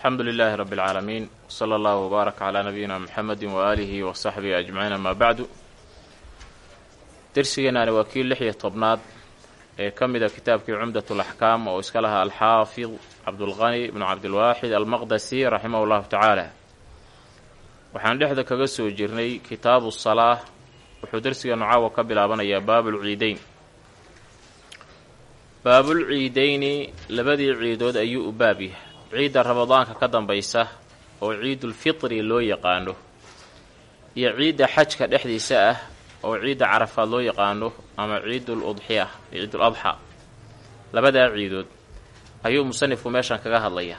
alxamdu lilaahi rabbi اlcaalamiin wsala allahu wbaarak calaa nabiyina muxamedi waaalihi wa saxbihi ajmaciin amaa bacdu dersigeennaani waa kii lix iyo tobnaad ee ka mida kitaabkii cumdat alaxkaam oo iska lahaa alxaafid cabdulqani ibnu cabdilwaaxid almaqdasi raximah llahu tacaala. Waxaan dhexda kaga soo jirnay kitaabu salaa wuxuu dersigeenu caawa ka bilaabanayaa baabulciideyn baabulciideyni labadii ciidood ayuu u baab ciidda ramadaanka ka dambaysa oo ciidulfitri loo yaqaano iyo ciidda xajka dhexdiisa ah oo ciidda carafaad loo yaqaano ama ciidul udxiya ciidul adxa labadaa ciidood ayuu musanifku meeshan kaga hadlaya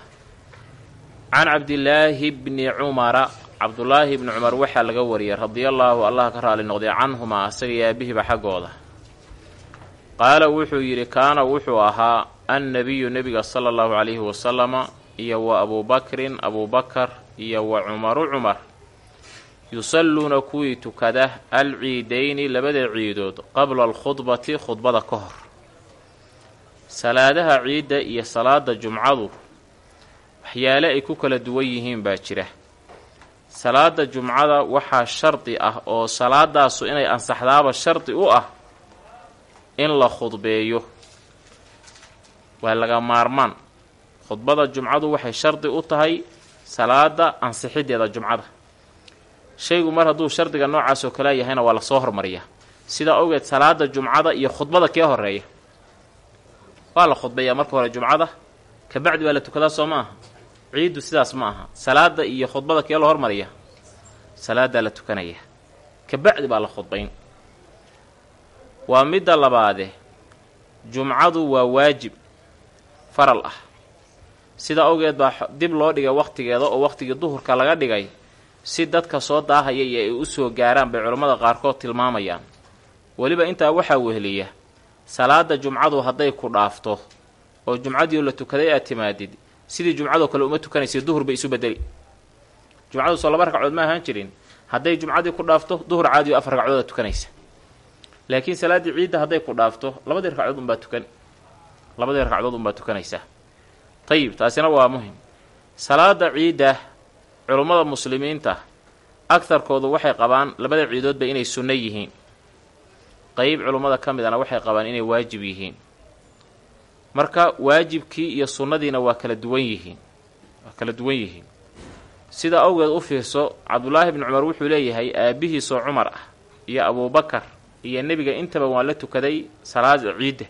can cabdilaahi bni cumara cabdulaahi bni cumar waxaa laga wariyay radiallaahu allah ka raali noqday canhumaa asaga iyo aabihiba xaggooda. Qaala wuxuu yidhi kaana wuxuu ahaa annabiyu nebiga sala allahu calayhi wasalama iyo wa abuubakrin abuubakar iyo wa cumaru cumar. Yusalluuna kuwii tukada alciidayni labada ciidood qabla alkhudbati khudbada ka hor. Salaadaha ciidda iyo salaada jumcadu waxyaale ay ku kala duwan yihiin baa jira. Salaada jumcada waxaa shardi ah oo salaadaasu inay ansaxdaaba shardi u ah in la khudbeeyo. Waa laga maarmaan khudbada jumcadu waxay shardi u tahay salaada ansixiddeeda jumcada. Shaygu mar hadduu shardiga noocaas oo kale yahayna waa la soo hormariyaa. Sidaa awgeed salaada jumcada iyo khudbada kee horreeya waa la khudbeeyaa marka hore jumcada kabacdi baa la tukadaa soo ma aha. Ciiddu sidaas ma aha. Salaada iyo khudbada kee la hormariya salaadaa la tukanaya. Kabacdi baa la khudbayn. Waa midda labaade jumcadu waa waajib faral ah sida awgeed baa dib loo dhigay wakhtigeeda oo wakhtigii duhurka laga dhigay si dadka soo daahaya iyo ay u soo gaaraan bay culammada qaarkood tilmaamayaan. Weliba intaa waxaa weheliya salaada jumcadu hadday ku dhaafto oo jumcadiioo la tukaday aad timaadid sidii jumcadoo kale uma tukanaysa duhur bay isu bedeli jumcadu soo laba ragcadood ma ahaan jirin hadday jumcadii ku dhaafto duhur caadiyo afar ragcadooda tukanaysa. Laakiin salaaddii ciidda hadday ku dhaafto labadii ragcadood unbaa tukan labadii ragcadood unbaa tukanaysaa tayib taasina waa muhiim salaada ciidda culummada muslimiinta agtarkoodu waxay qabaan labada ciidoodba inay sunno yihiin. Qeyb culummada ka midana waxay qabaan inay waajib yihiin. Marka waajibkii iyo sunnadiina waa kala duwan yihiin waa kala duwan yihiin. Sida awgeed u fiirso cabdulaahi bni cumar wuxuu leeyahay aabbihiisoo cumar ah iyo abuubakar iyo nebiga intaba waan la tukaday salaada ciidda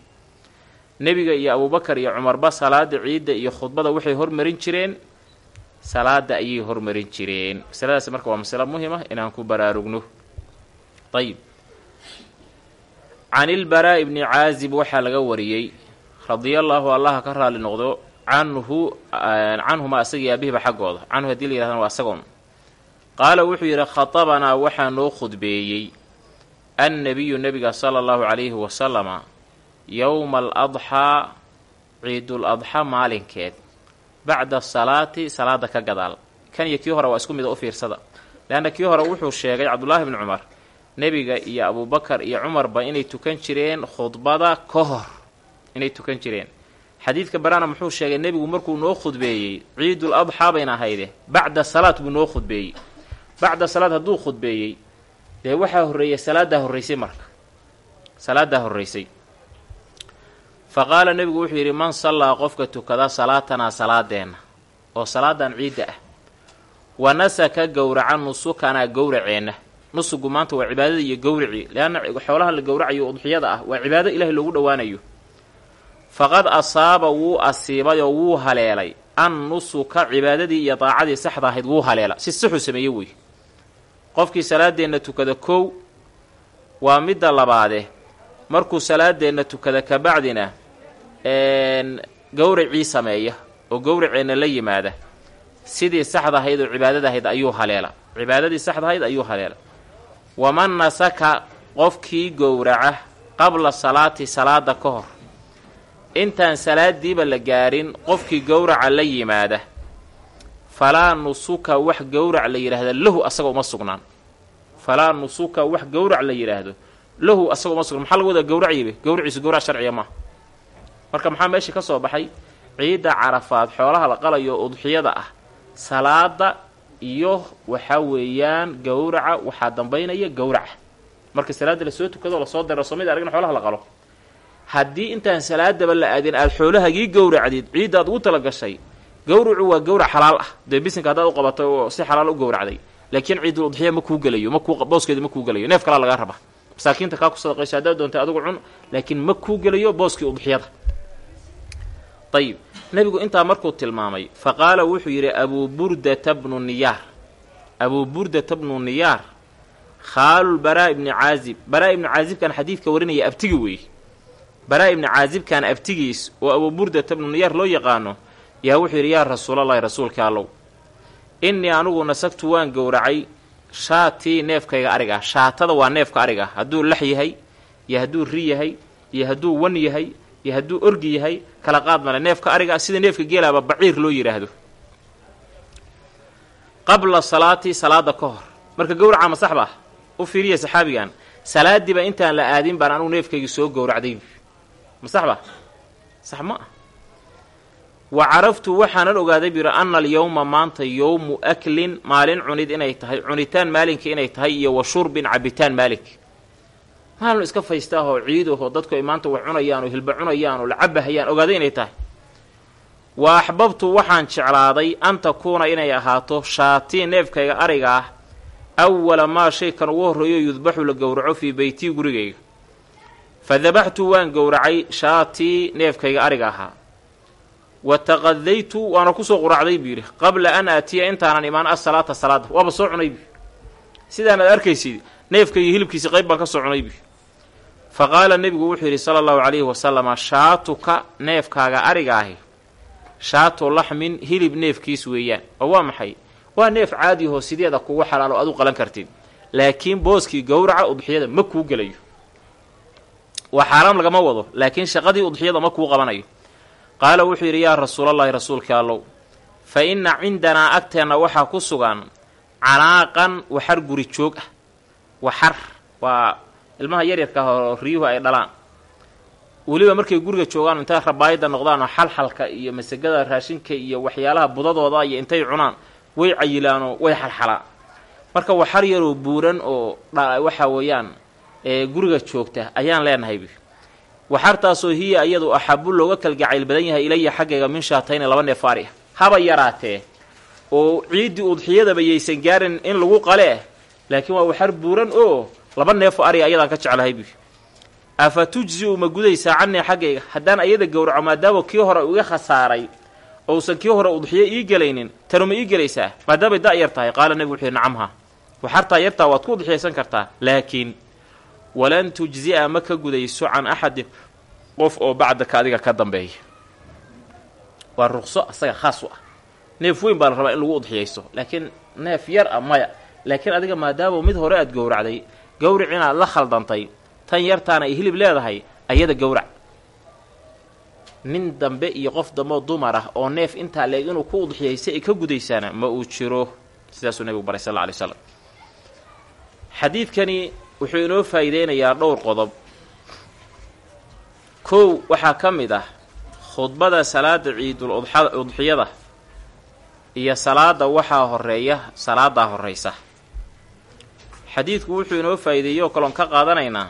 nebiga iyo abuubakar iyo cumarba salaada ciidda iyo khudbada waxay hormarin jireen. Salaada ayay hormarin jireen. Masaladaasi marka waa masalo muhiim ah inaan ku baraarugno. Ayib can ilbaraa ibni caazib waxaa laga wariyey. Radiallaahu allaha ka raali noqdo canhu canhuma asagii aabihiba xaggooda. Canhu haddii la yirahdana waa asagoon. Qaala wuxuu yidhi khatabanaa waxaa noo khudbeeyey annabiyu nebiga sala allahu calayhi wasalama yowma aladxaa ciidul adxa maalinkeed bacda salaati salaada ka gadaal kan iyo kii hore waa isku mid u fiirsada leanna kii hore wuxuu sheegay cabdullaahi bni cumar nebiga iyo abuubakar iyo cumarba inay tukan jireen khudbada ka hor inay tukan jireen xadiidka baraana muxuu sheegay nebigu markuu noo khudbeeyey ciidul adxaa bayna ahayde bacda salaat buu noo khudbeeyey bacda salaad hadduu khudbeeyey dee waxaa horreeyay salaadaa horraysay marka salaadaa horraysay fa qaala nebigu wuxuu yidhi man sallaa qofka tukada salaatanaa salaadeenna oo salaadan ciidda ah. Wa nasaka gowraca nusukanaa gowraceenna. Nusugu maanta waa cibaadada iyo gowracii leanna xoolaha la gowracayo udxiyada ah waa cibaado ilaahay loogu dhowaanayo. Faqad asaaba wuu asiibay oo wuu haleelay. An nusuka cibaadadii iyo daacadii saxda ahayd wuu haleela. Si saxuu sameeye wey qofkii salaadeenna tukada kow waa midda labaade. Markuu salaadeenna tukada kabacdina gowracii sameeya oo gowraceenna la yimaada. Sidii saxda ahayd oo cibaadada ahayd ayuu haleela. Cibaadadii saxda ahayd ayuu haleela. Waman nasaka qofkii gowraca qabla salaati salaada ka hor. Intaan salaadiiba la gaarin qofkii gowraca la yimaada. Falaa nusuka wax gowrac la yidhaahda lahu asaga uma sugnaan. Falaa nusuka wax gowrac la yidhaahdo lahu asaga uma sugnan maxaa laga wadaa gowraciibe gowraciisu gowrac sharciya maaha marka maxaa meesha ka soo baxay? Ciidda carafaad xoolaha la qalayo udxiyada ah salaada iyo waxaa weeyaan gowraca waxaa dambaynaya gowraca. Marka salaadda la soo tukado la soo daro somid aragna xoolaha la qalo. Haddii intaan salaadaba la aadin aada xoolahagii gowracdid ciiddaad ugu tala gashay gowracu waa gowrac xalaal ah. Dee bisinka haddaad u qabatay oo si xalaal u gowracday laakiin ciidul udxiya ma kuu gelayo makuu booskeeda ma kuu gelayo neef kalaa lagaa raba. Masaakiinta kaa ku sadaqaysa haddaad doontay adigu cun laakiin ma kuu gelayo booskii udxiyada ayib nebigu intaa markuu tilmaamay fa qaala wuxuu yidhi abuu burdata bnu niyaar. Abuu burdata bnu niyaar khaalul baraa ibni caazib. Baraa ibni caazibkan xadiidka warinaya abtigi weeye baraa ibni caazibkan abtigiis oo abuu burdata bnu niyaar loo yaqaano yaa wuxuu yidhi yaa rasuulallahi rasuulka allow innii anugu nasagtu waan gowracay shaatii neefkayga ariga shaatada waa neefka ariga hadduu lax yahay iyo hadduu ri yahay iyo hadduu wan yahay iyo hadduu orgi yahay kala qaad male neefka ariga sida neefka geelaaba baciir loo yidhaahdo qabla salaati salaada ka hor. Marka gowraca ma sax ba u fiiriya saxaabigan salaadiiba intaan la aadin baan anugu neefkaygi soo gowracday ma sax ba? Ma ah. Wa caraftu waxaanan ogaaday buu anna alyowma maanta yowmu aklin maalin cunid inay tahay cunitaan maalinka inay tahay iyo wa shurbin cabitaan maalink maalin iska faystaahoo ciidahoo dadku ay maanta wax cunayaan oo hilba cunayaan oo la cabahayaan ogaaday inay tahay. Wa axbabtu waxaan jeclaaday an takuuna inay ahaato shaatii neefkayga ariga ah awala maa shaykan ugu horreeyo yudbaxu la gowraco fii beytii gurigayga. Fa dabaxtu waan gowracay shaatii neefkayga ariga ahaa. Wa taqadaytu waana ku soo quracday buu yidhi qabla an aatiya intaanan imaan asalaata salaada waaba soo cunay buu sidaanaad arkaysid neefka iyo hilibkiisi qayb baan ka soo cunay buu fa qaala nebigu wuxuu yidhi sala allahu calayhi wasalama shaatuka neefkaaga ariga ahi shaatu laxmin hilib neefkiis weeyaan. Oo waa maxay? Waa neef caadiyahoo sideeda kugu xalaalo aad u qalan kartid. Laakiin booskii gowraca udxiyada ma kuu gelayo. Waa xaaraam lagama wado laakiin shaqadii udxiyada ma kuu qabanayo. Qaala wuxuu yidhi yaa rasuulallaahi rasuulka allow fa inna cindanaa agteenna waxaa ku sugan canaaqan waxar guri joog ah. Waxar waa ilmaha yaryarka ah oo riyuhu ay dhalaan. Weliba markay guriga joogaan intay rabaayadda noqdaan oo xalxalka iyo masagada raashinka iyo waxyaalaha budadooda iyo intay cunaan way cayilaanoo way xalxalaan. Marka waxar yaroo buuran oo waxa weeyaan guriga joogta ayaan leenahay waxartaasoo hiya iyadu axabu looga kalgacayl badan yahay ilaya xaggayga min shaatayni laba neef ari ah haba yaraatee oo ciiddii udxiyadaba yaysan gaarin in lagu qalee laakiin waa waxar buuran oo laba neefo ariga ayadaan ka jeclahay buy afa tujzi-u ma gudaysaa cannii xaggayga? Haddaan ayada gowraco maadaama kii hore iga khasaaray ousan kii hore udxiyo ii gelaynin tanu ma ii gelaysaa? Maadaamay da' yar tahay qaala nebigu wuxuu yidhi nacamha waxartaa yartaa waad ku udxiyaysan kartaa laakiin walan tujzi'a ma ka gudayso can axadin qof oo bacdaka adiga ka dambeeya. Waa ruqso asaga khaas u ah. Neef weyn baa la rabaa in lagu udxiyaysto laakiin neef yar ah maya. Laakiin adiga maadaama mid hore aad gowracday gowric inaad la khaldantay tan yartaana ay hilib leedahay ayada gowrac nin dambe iyo qof dambeoo dumar ah oo neef intaa leeg inuu ku udxiyaysta ay ka gudaysaana ma uu jiro sidaasuu nebigu baray sal alla alay slam xadiidkani wuxuu inoo faa'iideynayaa dhowr qodob. Kow waxaa ka mid ah khudbada salaada ciidul udxiyada iyo salaada waxaa horreeya salaadaa horraysa xadiidku wuxuu inoo faa'iideeyey oo kaloon ka qaadanaynaa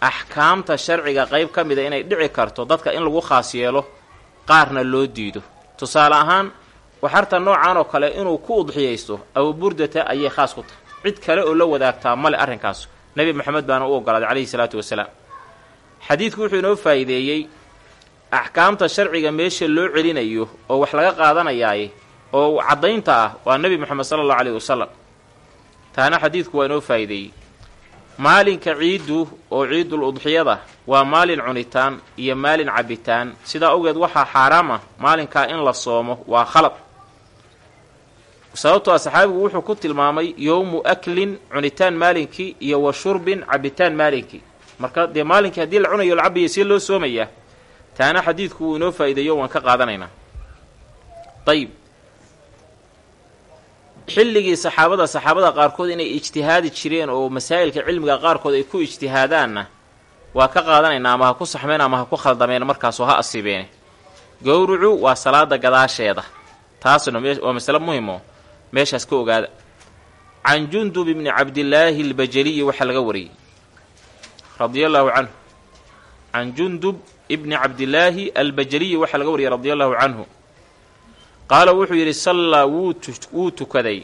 axkaamta sharciga qayb ka mida inay dhici karto dadka in lagu khaas yeelo qaarna loo diido. Tusaale ahaan waxarta noocan oo kale inuu ku udxiyaysto abuburdata ayay khaas ku tahay. Cid kale oo la wadaagtaa male arrinkaas. Nebi moxamed baana u ogolaaday calayhi salaatu wasalaam. Xadiidku wuxuu inoo faa'iideeyey axkaamta sharciga meesha loo celinayo oo wax laga qaadanayaaye oo caddaynta ah waa nebi moxamed sala allahu caleyhi wasalam taana xadiidku waa inoo faa'iideeyey maalinka ciiddu oo ciidul udxiyada waa maalin cunitaan iyo maalin cabbitaan sidaa awgeed waxaa xaaraam ah maalinkaa in la soomo waa khalad. Sababtoo a saxaabigu wuxuu ku tilmaamay yowmu aklin cunitaan maalinkii iyo wa shurbin cabbitaan maalinkii. Marka dee maalinkii haddii la cunayo la cabaya see loo soomayaa taana xadiidku wuu inoo faa'iideeyo waan ka qaadanaynaa. Ayib xilligii saxaabada saxaabada qaarkood inay ijtihaadi jireen oo masaa'ilka cilmiga qaarkood ay ku ijtihaadaanna waa ka qaadanaynaa ama ha ku saxmeen ama ha ku khaldameen markaasoo ha asiibeene gowrucu waa salaada gadaasheeda taasna waa masale muhimo meeshaas ka ogaada. Can jundub ibni cabdillaahi albajaliyi waxaa laga wariyey. Radia allaahu canhu. Can jundub ibni cabdillaahi albajaliyi waxaa laga wariyey radia allaahu canhu qaala wuxuu yidhi sallaa wuu tukaday.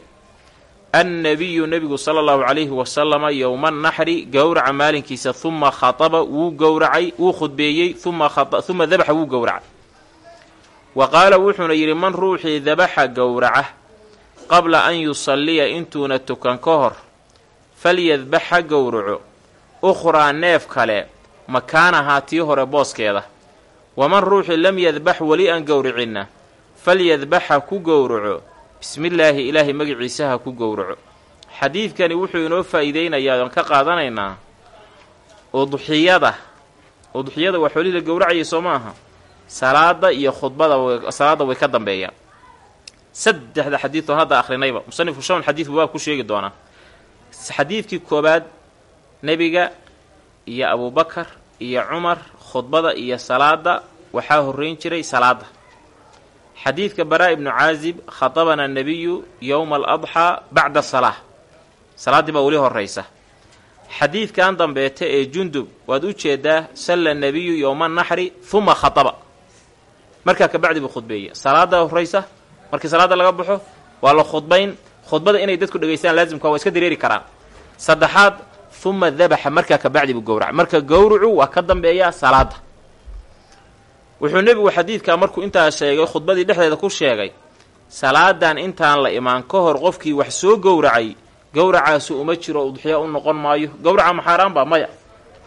Annabiyu nebigu sala allahu calayhi wasalama yowma naxri gowraca maalinkiisa huma khataba wuu gowracay wuu khudbeeyey uma dabaxa wuu gowracay. Wa qaala wuxuuna yidhi man ruuxii dabaxa gowraca qabla an yusalliya intuuna tukan ka hor falyadbax ha gowraco ukhraa neef kale makaanahaa tii hore booskeeda. Waman ruuxii lam yadbax weli aan gowricinna falyadbax ha ku gowraco bismillaahi ilaahay magiciisa ha ku gowraco xadiidkani wuxuu inoo faa'iideynayaa oon ka qaadanaynaa udxiyada udxiyada waa xoolihii la gowracayay soo maaha salaada iyo khudbada salaadda way ka dambeeyaan saddexda xadiid oon hadda akhrinayba musanifku shan xadiid buu ku sheegi doonaa xadiidkii koobaad nebiga iyo abuubakar iyo cumar khudbada iyo salaada waxaa horreyn jiray salaada xadiidka baraa ibnu caazib khatabana nebiyu yowma aladxaa bacda salaa salaaddii baa weli horraysa. Xadiidkan dambeeta ee jundub waad u jeedaa salla nebiyu yowma naxri huma khataba. Markaa kabacdi buu khudbeeya salaada horraysa? Markii salaadda laga baxo waa la khudbayn. Khudbada inay dadku dhegaystaan laasimka waa iska dareeri karaan. Saddexaad huma dabaxa markaa kabacdi buu gowraca marka gowracu waa ka dambeeyaa salaada wuxuu nebigu xadiidkaa markuu intaa sheegay khudbadii dhexdeeda ku sheegay salaadan intaan la imaan ka hor qofkii wax soo gowracay gowracaasu uma jiro udxiya u noqon maayo. Gowraca ma xaaraan baa maya.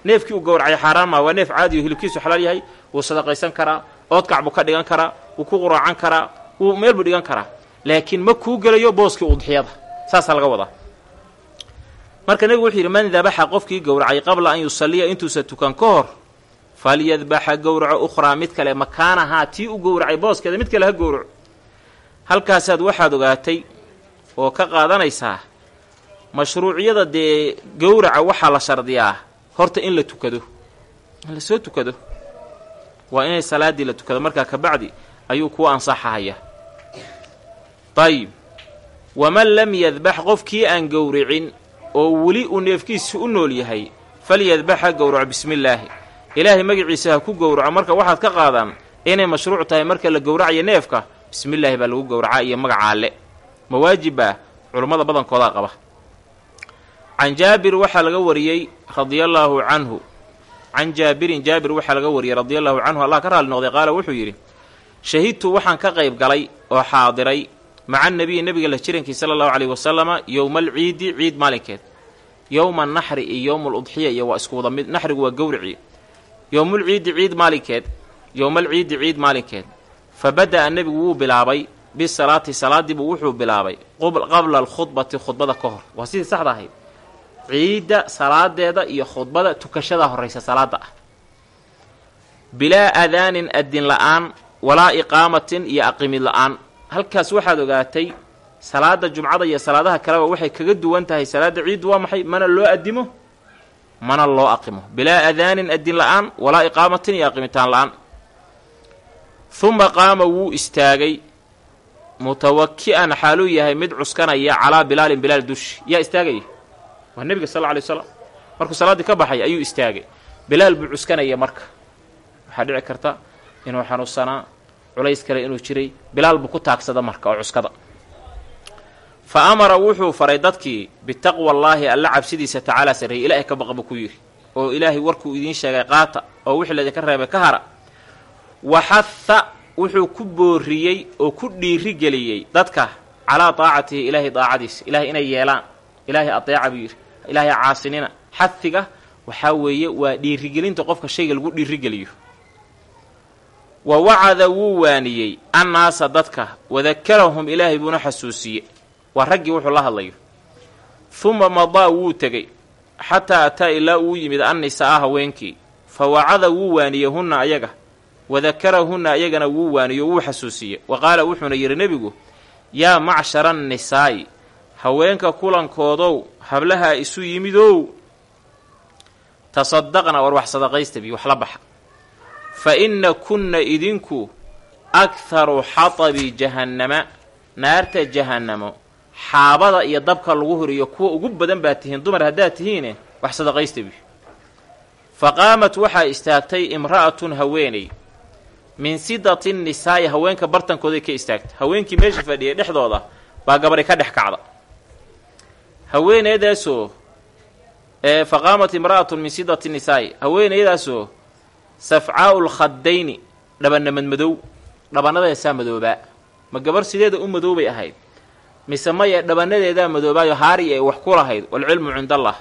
Neefkii uu gowracay xaaraan maa waa neef caadiyo hilibkiisu xalaal yahay wuu sadaqaysan karaa oodkac buu ka dhigan karaa wuu ku quraacan karaa wuu meel buu dhigan karaa. Laakiin ma kuu gelayo booskii udxiyada. Saasaa laga wadaa. Marka nebigu wuxuu yidhi man dabaxa qofkii gowracay qabla an yusalliya intuusa tukan ka hor falyadbaxa gowraco ukhraa mid kale makaanahaa tii u gowracay booskeeda mid kale ha gowraco halkaasaad waxaad ogaatay oo ka qaadanaysaa mashruuciyada dee gowraca waxaa la shardiyaa horta in la tukado in la soo tukado waa inay salaaddii la tukado markaa kabacdi ayuu kuu ansaxahaya dayib waman lam yadbax qofkii aan gowricin oo weli uu neefkiisa u nool yahay falyadbax ha gowraco bismillaahi ilaahay magaciisa ha ku gowraco. Marka waxaad ka qaadaan inay mashruuc tahay marka la gowracayo neefka bismillaahi baa lagu gowracaa iyo magaca alle ma waajibaa culummada badankoodaa qaba. Can jaabir waxaa laga wariyey radiallaahu canhu. Can jaabirin jaabir waxaa laga wariyey radiallahu canhu. Allah ka raali noqday qaala wuxuu yidhi shahidtu waxaan ka qayb galay oo xaadiray maca nabiyi nebiga la jirankii sala allahu caleyhi wasalama yowmaalciidi ciid maalinkeed. Yowma naxri iyo yowmaaludxiya iyo waa isku wada mid naxrigu waa gowricii yowmulciidi ciid maalinkeed. Yowmalciidi ciid maalinkeed. Fa bada'a nebigu wuu bilaabay. Bisalaati salaadiibuu wuxuu bilaabay. Qabla alkhudbati khudbada ka hor. Waa sidii saxda ahayd. Ciidda salaadeeda iyo khudbada tukashada horraysa salaada ah bilaa aadaanin adin la'aan walaa iqaamatin iyo aqimid la'aan. Halkaas waxaad ogaatay salaada jumcada iyo salaadaha kaleba waxay kaga duwan tahay. Salaada ciiddu waa maxay? Mana loo adimo mana loo aqimo. Bilaa adaanin adin la'aan walaa iqaamatin iyo aqimitaan la'aan. Huma qaama wuu istaagay mutawaki'an xaaluu yahay mid cuskanaya calaa bilaalin bilaal dushi. Yaa istaagaya waa nebiga sal lla alay slam markuu salaaddii ka baxay ayuu istaagay. Bilaal buu cuskanaya marka. Waxaa dhici karta inuu xanuunsanaa culays kale inuu jiray. Bilaal buu ku taagsada marka oo cuskada fa amara wuxuu faray dadkii bitaqwa allaahi alla cabsidiisa tacaalaa sarreeyey ilaahay ka baqa buu ku yidhi oo ilaahay warkuu idiin sheegay qaata oo wixii laydinka reebay ka hara. Waxaha wuxuu ku booriyey oo ku dhiirigeliyey dadka calaa daacatihi ilaahay daacadiisa. Ilaahay inay yeelaan. Ilaahay adeeca buu yidhi. Ilaahay caasinina. Xadiga waxaa weeye waa dhiirigelinta qofka shayga lagu dhiirigeliyo. Wa wacada wuu waaniyey annaasa dadka. Wadakarahum ilaahay buuna xasuusiye waa raggii wuxuu la hadlayo. Huma madaa wuu tegey xataa ataa ilaa uu yimid annisaa haweenkii. Fa wacada wuu waaniyey hunna ayaga wadakarahunna ayagana wuu waaniyo wuu xasuusiye wa qaala wuxuuna yidhi nebigu yaa macshara annisaa'i haweenka kulankoodow hablaha isu yimidow. Tasadaqna war wax sadaqaysta bi wax la baxa. Fa inna kunna idinku akharu xatabi jahannama naarta jahannamo xaabada iyo dabka lagu horiyo kuwa ugu badan baa tihiin dumar haddaad tihiine wax sadaqaysta bi fa qaamat waxaa istaagtay imra'atun haweeney. Min sidati nisaa'i haweenka bartankooday ka istaagtay. Haweenkii meesha fadhiyay dhexdooda baa gabadhi ka dhex kacda. Haweeneedaasoo fa qaamat imra'atun min sidati nisaa'i. Haweeneydaasoo safcaa'u lkhadayni dhabanna madmadow dhabanadeesaa madoobaa ma gabar sideeda u madoobay ahayd mise maya dhabanadeedaa madoobaayo haari ay wax ku lahayd walcilmu cind allah.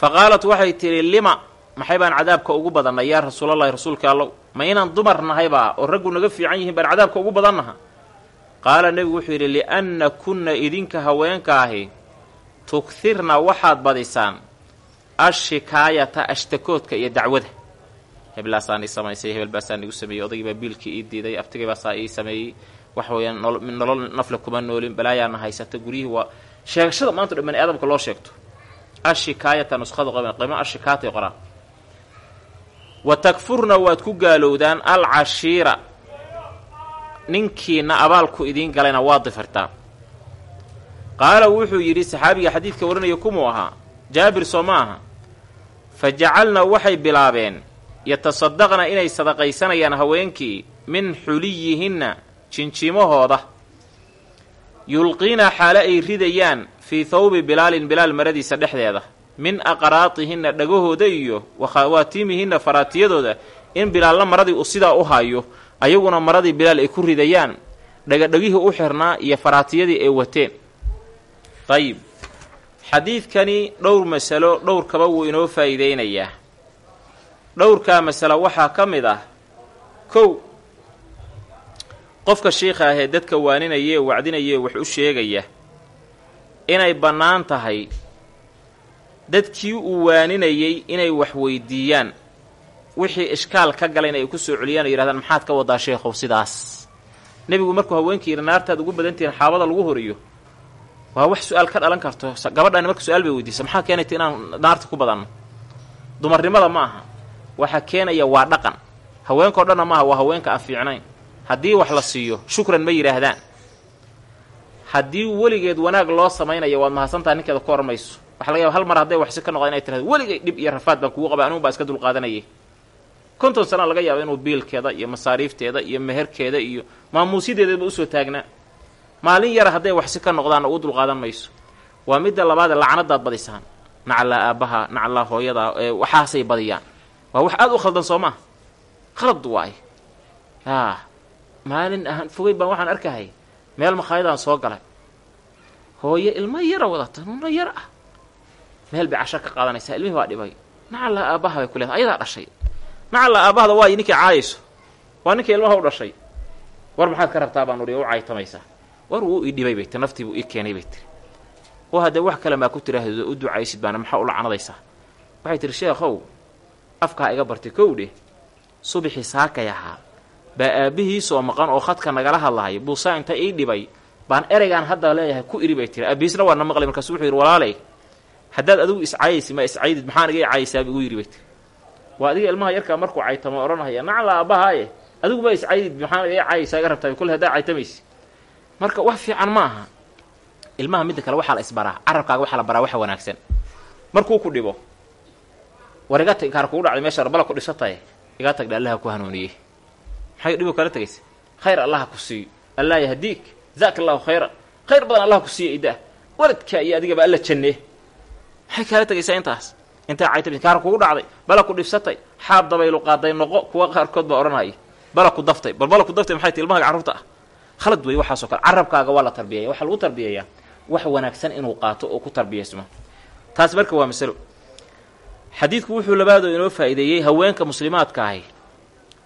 Fa qaalat waxay tidhi lima? Maxay baan cadaabka ugu badannay yaa rasuulallahi rasuulka allow? Ma inaan dumar nahaybaa oo raggu naga fiican yihiin baan cadaabka ugu badannaha? Qaala nebigu wuxuu yidhi li'anna kunna idinka haweenka ahi tughirna waxaad badisaan ashikaayata ashtakoodka iyo dacwada. Heblaasaan ii samaysay hebel baasaan igu sameeyey odaygii baa biilkii ii diiday abtigay baasaa ii sameeyey wax weeyaan nolol nafle kuma noolin balaayaana haysata guryihii waa sheegashada maanta dhan bani aadamka loo sheegto. Ashikaayata nuskhada qoban qiimo ashikaatay qoraan wa takfurna waad ku gaalowdaan alcashiira. Ninkiina abaalku idiin galayna waa difirtaan qaala wuxuu yidhi saxaabiga xadiidka warinaya kumuu ahaa jaabir soo ma aha. Fa jacalna waxay bilaabeen yatasadaqna inay sadaqaysanayaan haweenkii min xuliyihinna jinjimahooda yulqiina xaale ay ridayaan fii thawbi bilaalin bilaal maradiisa dhexdeeda min aqraatihinna dhagahooda iyo wakhawaatiimihinna faraatiyadooda in bilaalna maradii uu sidaa u hayo ayaguna maradii bilaal ay ku ridayaan dhagadhagihii u xirnaa iyo faraatiyadii ay wateen. Dayib xadiidkani dhowr masalo dhowrkaba wuu inoo faa'iideynayaa dhowrkaa masalo waxaa ka mid ah kow qofka shiikha ahee dadka waaninaya ee wacdinaya wax u sheegaya inay bannaan tahay dadkii uu waaninayey inay wax weydiiyaan. Wixii ishkaal ka galayna ay ku soo celiyaan oo yidhahdaan maxaad ka wadaa sheekhow sidaas. Nebigu markuu haweenkii yidhi naartaad ugu badantihiin xaabada lagu horiyo. Waa wax su'aal ka dhalan karto. Gabadhaani marka su'aal bay weydiisa maxaa keenayta inaan naarta ku badanno? Dumarnimada ma aha waxa keenaya waa dhaqan. Haweenkao dhanna maaha waa haweenka aan fiicnayn haddii wax la siiyo shukran ma yidhaahdaan haddii weligeed wanaag loo samaynayo waad mahadsantaha ninkeeda ku hormayso. Waxa laga yaba hal mar hadday waxsi ka noqda inay tirahdo weligay dhib iyo rafaad baan kugu qabay anigu baa iska dulqaadanayay. Konton sana laga yaaba inuu biilkeeda iyo masaariifteeda iyo meherkeeda iyo maamuusyadeedaba u soo taagnaa maalin yara hadday waxsi ka noqdaanna uu dulqaadan mayso. Waa midda labaadee lacnadaad badisaan. Nacallaa aabbaha nacallaa hooyada waxaasay badiyaan. Waa wax aada u khaldan soo maa khalad waay. Yaa maalin ahaan fogey baan waxaan arkahay meel makhaayadaan soo galay. Hooyo ilmo yara wadata ilmo yar ah. Meel bay casho ka qaadanaysaa ilmihii baa dhibay. Nacallaa aabbaha bay ku ayadaa dhashay. Nacallaa aabbahada waayo ninkii caayayso waa ninkii ilmaha u dhashay. War maxaad ka rabtaa baan uri u caytamaysaa. War wuu ii dhibay bay tiri naftiibuu ii keenay bay tiri oo haddee wax kale maa ku tiraahdo u ducaysid baana maxaa ula canadaysaa waxay tihi sheekhow afkaa iga bartay kow dheh subixii saakay ahaa baa aabbihiisoo maqan oo khadka nagala hadlahay buusaa inta ii dhibay. Baan ereygaan hadda leeyahay ku iri bay tiri. Aabbihiisna waa na maqlay markaasu wuxuu yidhi walaaley haddaad adigu iscaayaysi ma iscaydid maxaan iga caayaysaaba igu yidhi bay tiri. Waa adiga ilmaha yarkaa markuu caytamo odhanahaya nacla aabbahaaye adigu ma iscaydid maxaan iga caayaysaa iga rabtaa kole haddaa caytamaysi. Marka wax fiican ma aha ilmaha midda kale waxaa la isbaraa carabkaaga waxaa la baraa waxa wanaagsan. Markuu ku dhibo war iga tag inkaar kugu dhacday meesha arbala ku dhisataye iga tagdha allaha ku hanuuniyey maxay dhibo kala tegaysa khayr allaha ku siiyo allah yahdiik jazaaka allahu khayran khayr badan allaha ku siiya idaa waladkaa iyo adigaba alla jannee maxay kaala tegaysaa intaas. Intaa cayta inkaar kugu dhacday bala ku dhibsatay xaab dabaylu qaaday noqo kuwa qaarkood baa odhanaya bala ku daftay bal bala ku daftay maxay ti carruurta ah. Khalad wey waxaasoo kale carabkaaga waa la tarbiyaya waxaa lagu tarbiyayaa wax wanaagsan inuu qaato oo ku tarbiyaysmo taas marka waa masalo. Xadiidku wuxuu labaadoo inoo faa'iideeyey haweenka muslimaadka ahi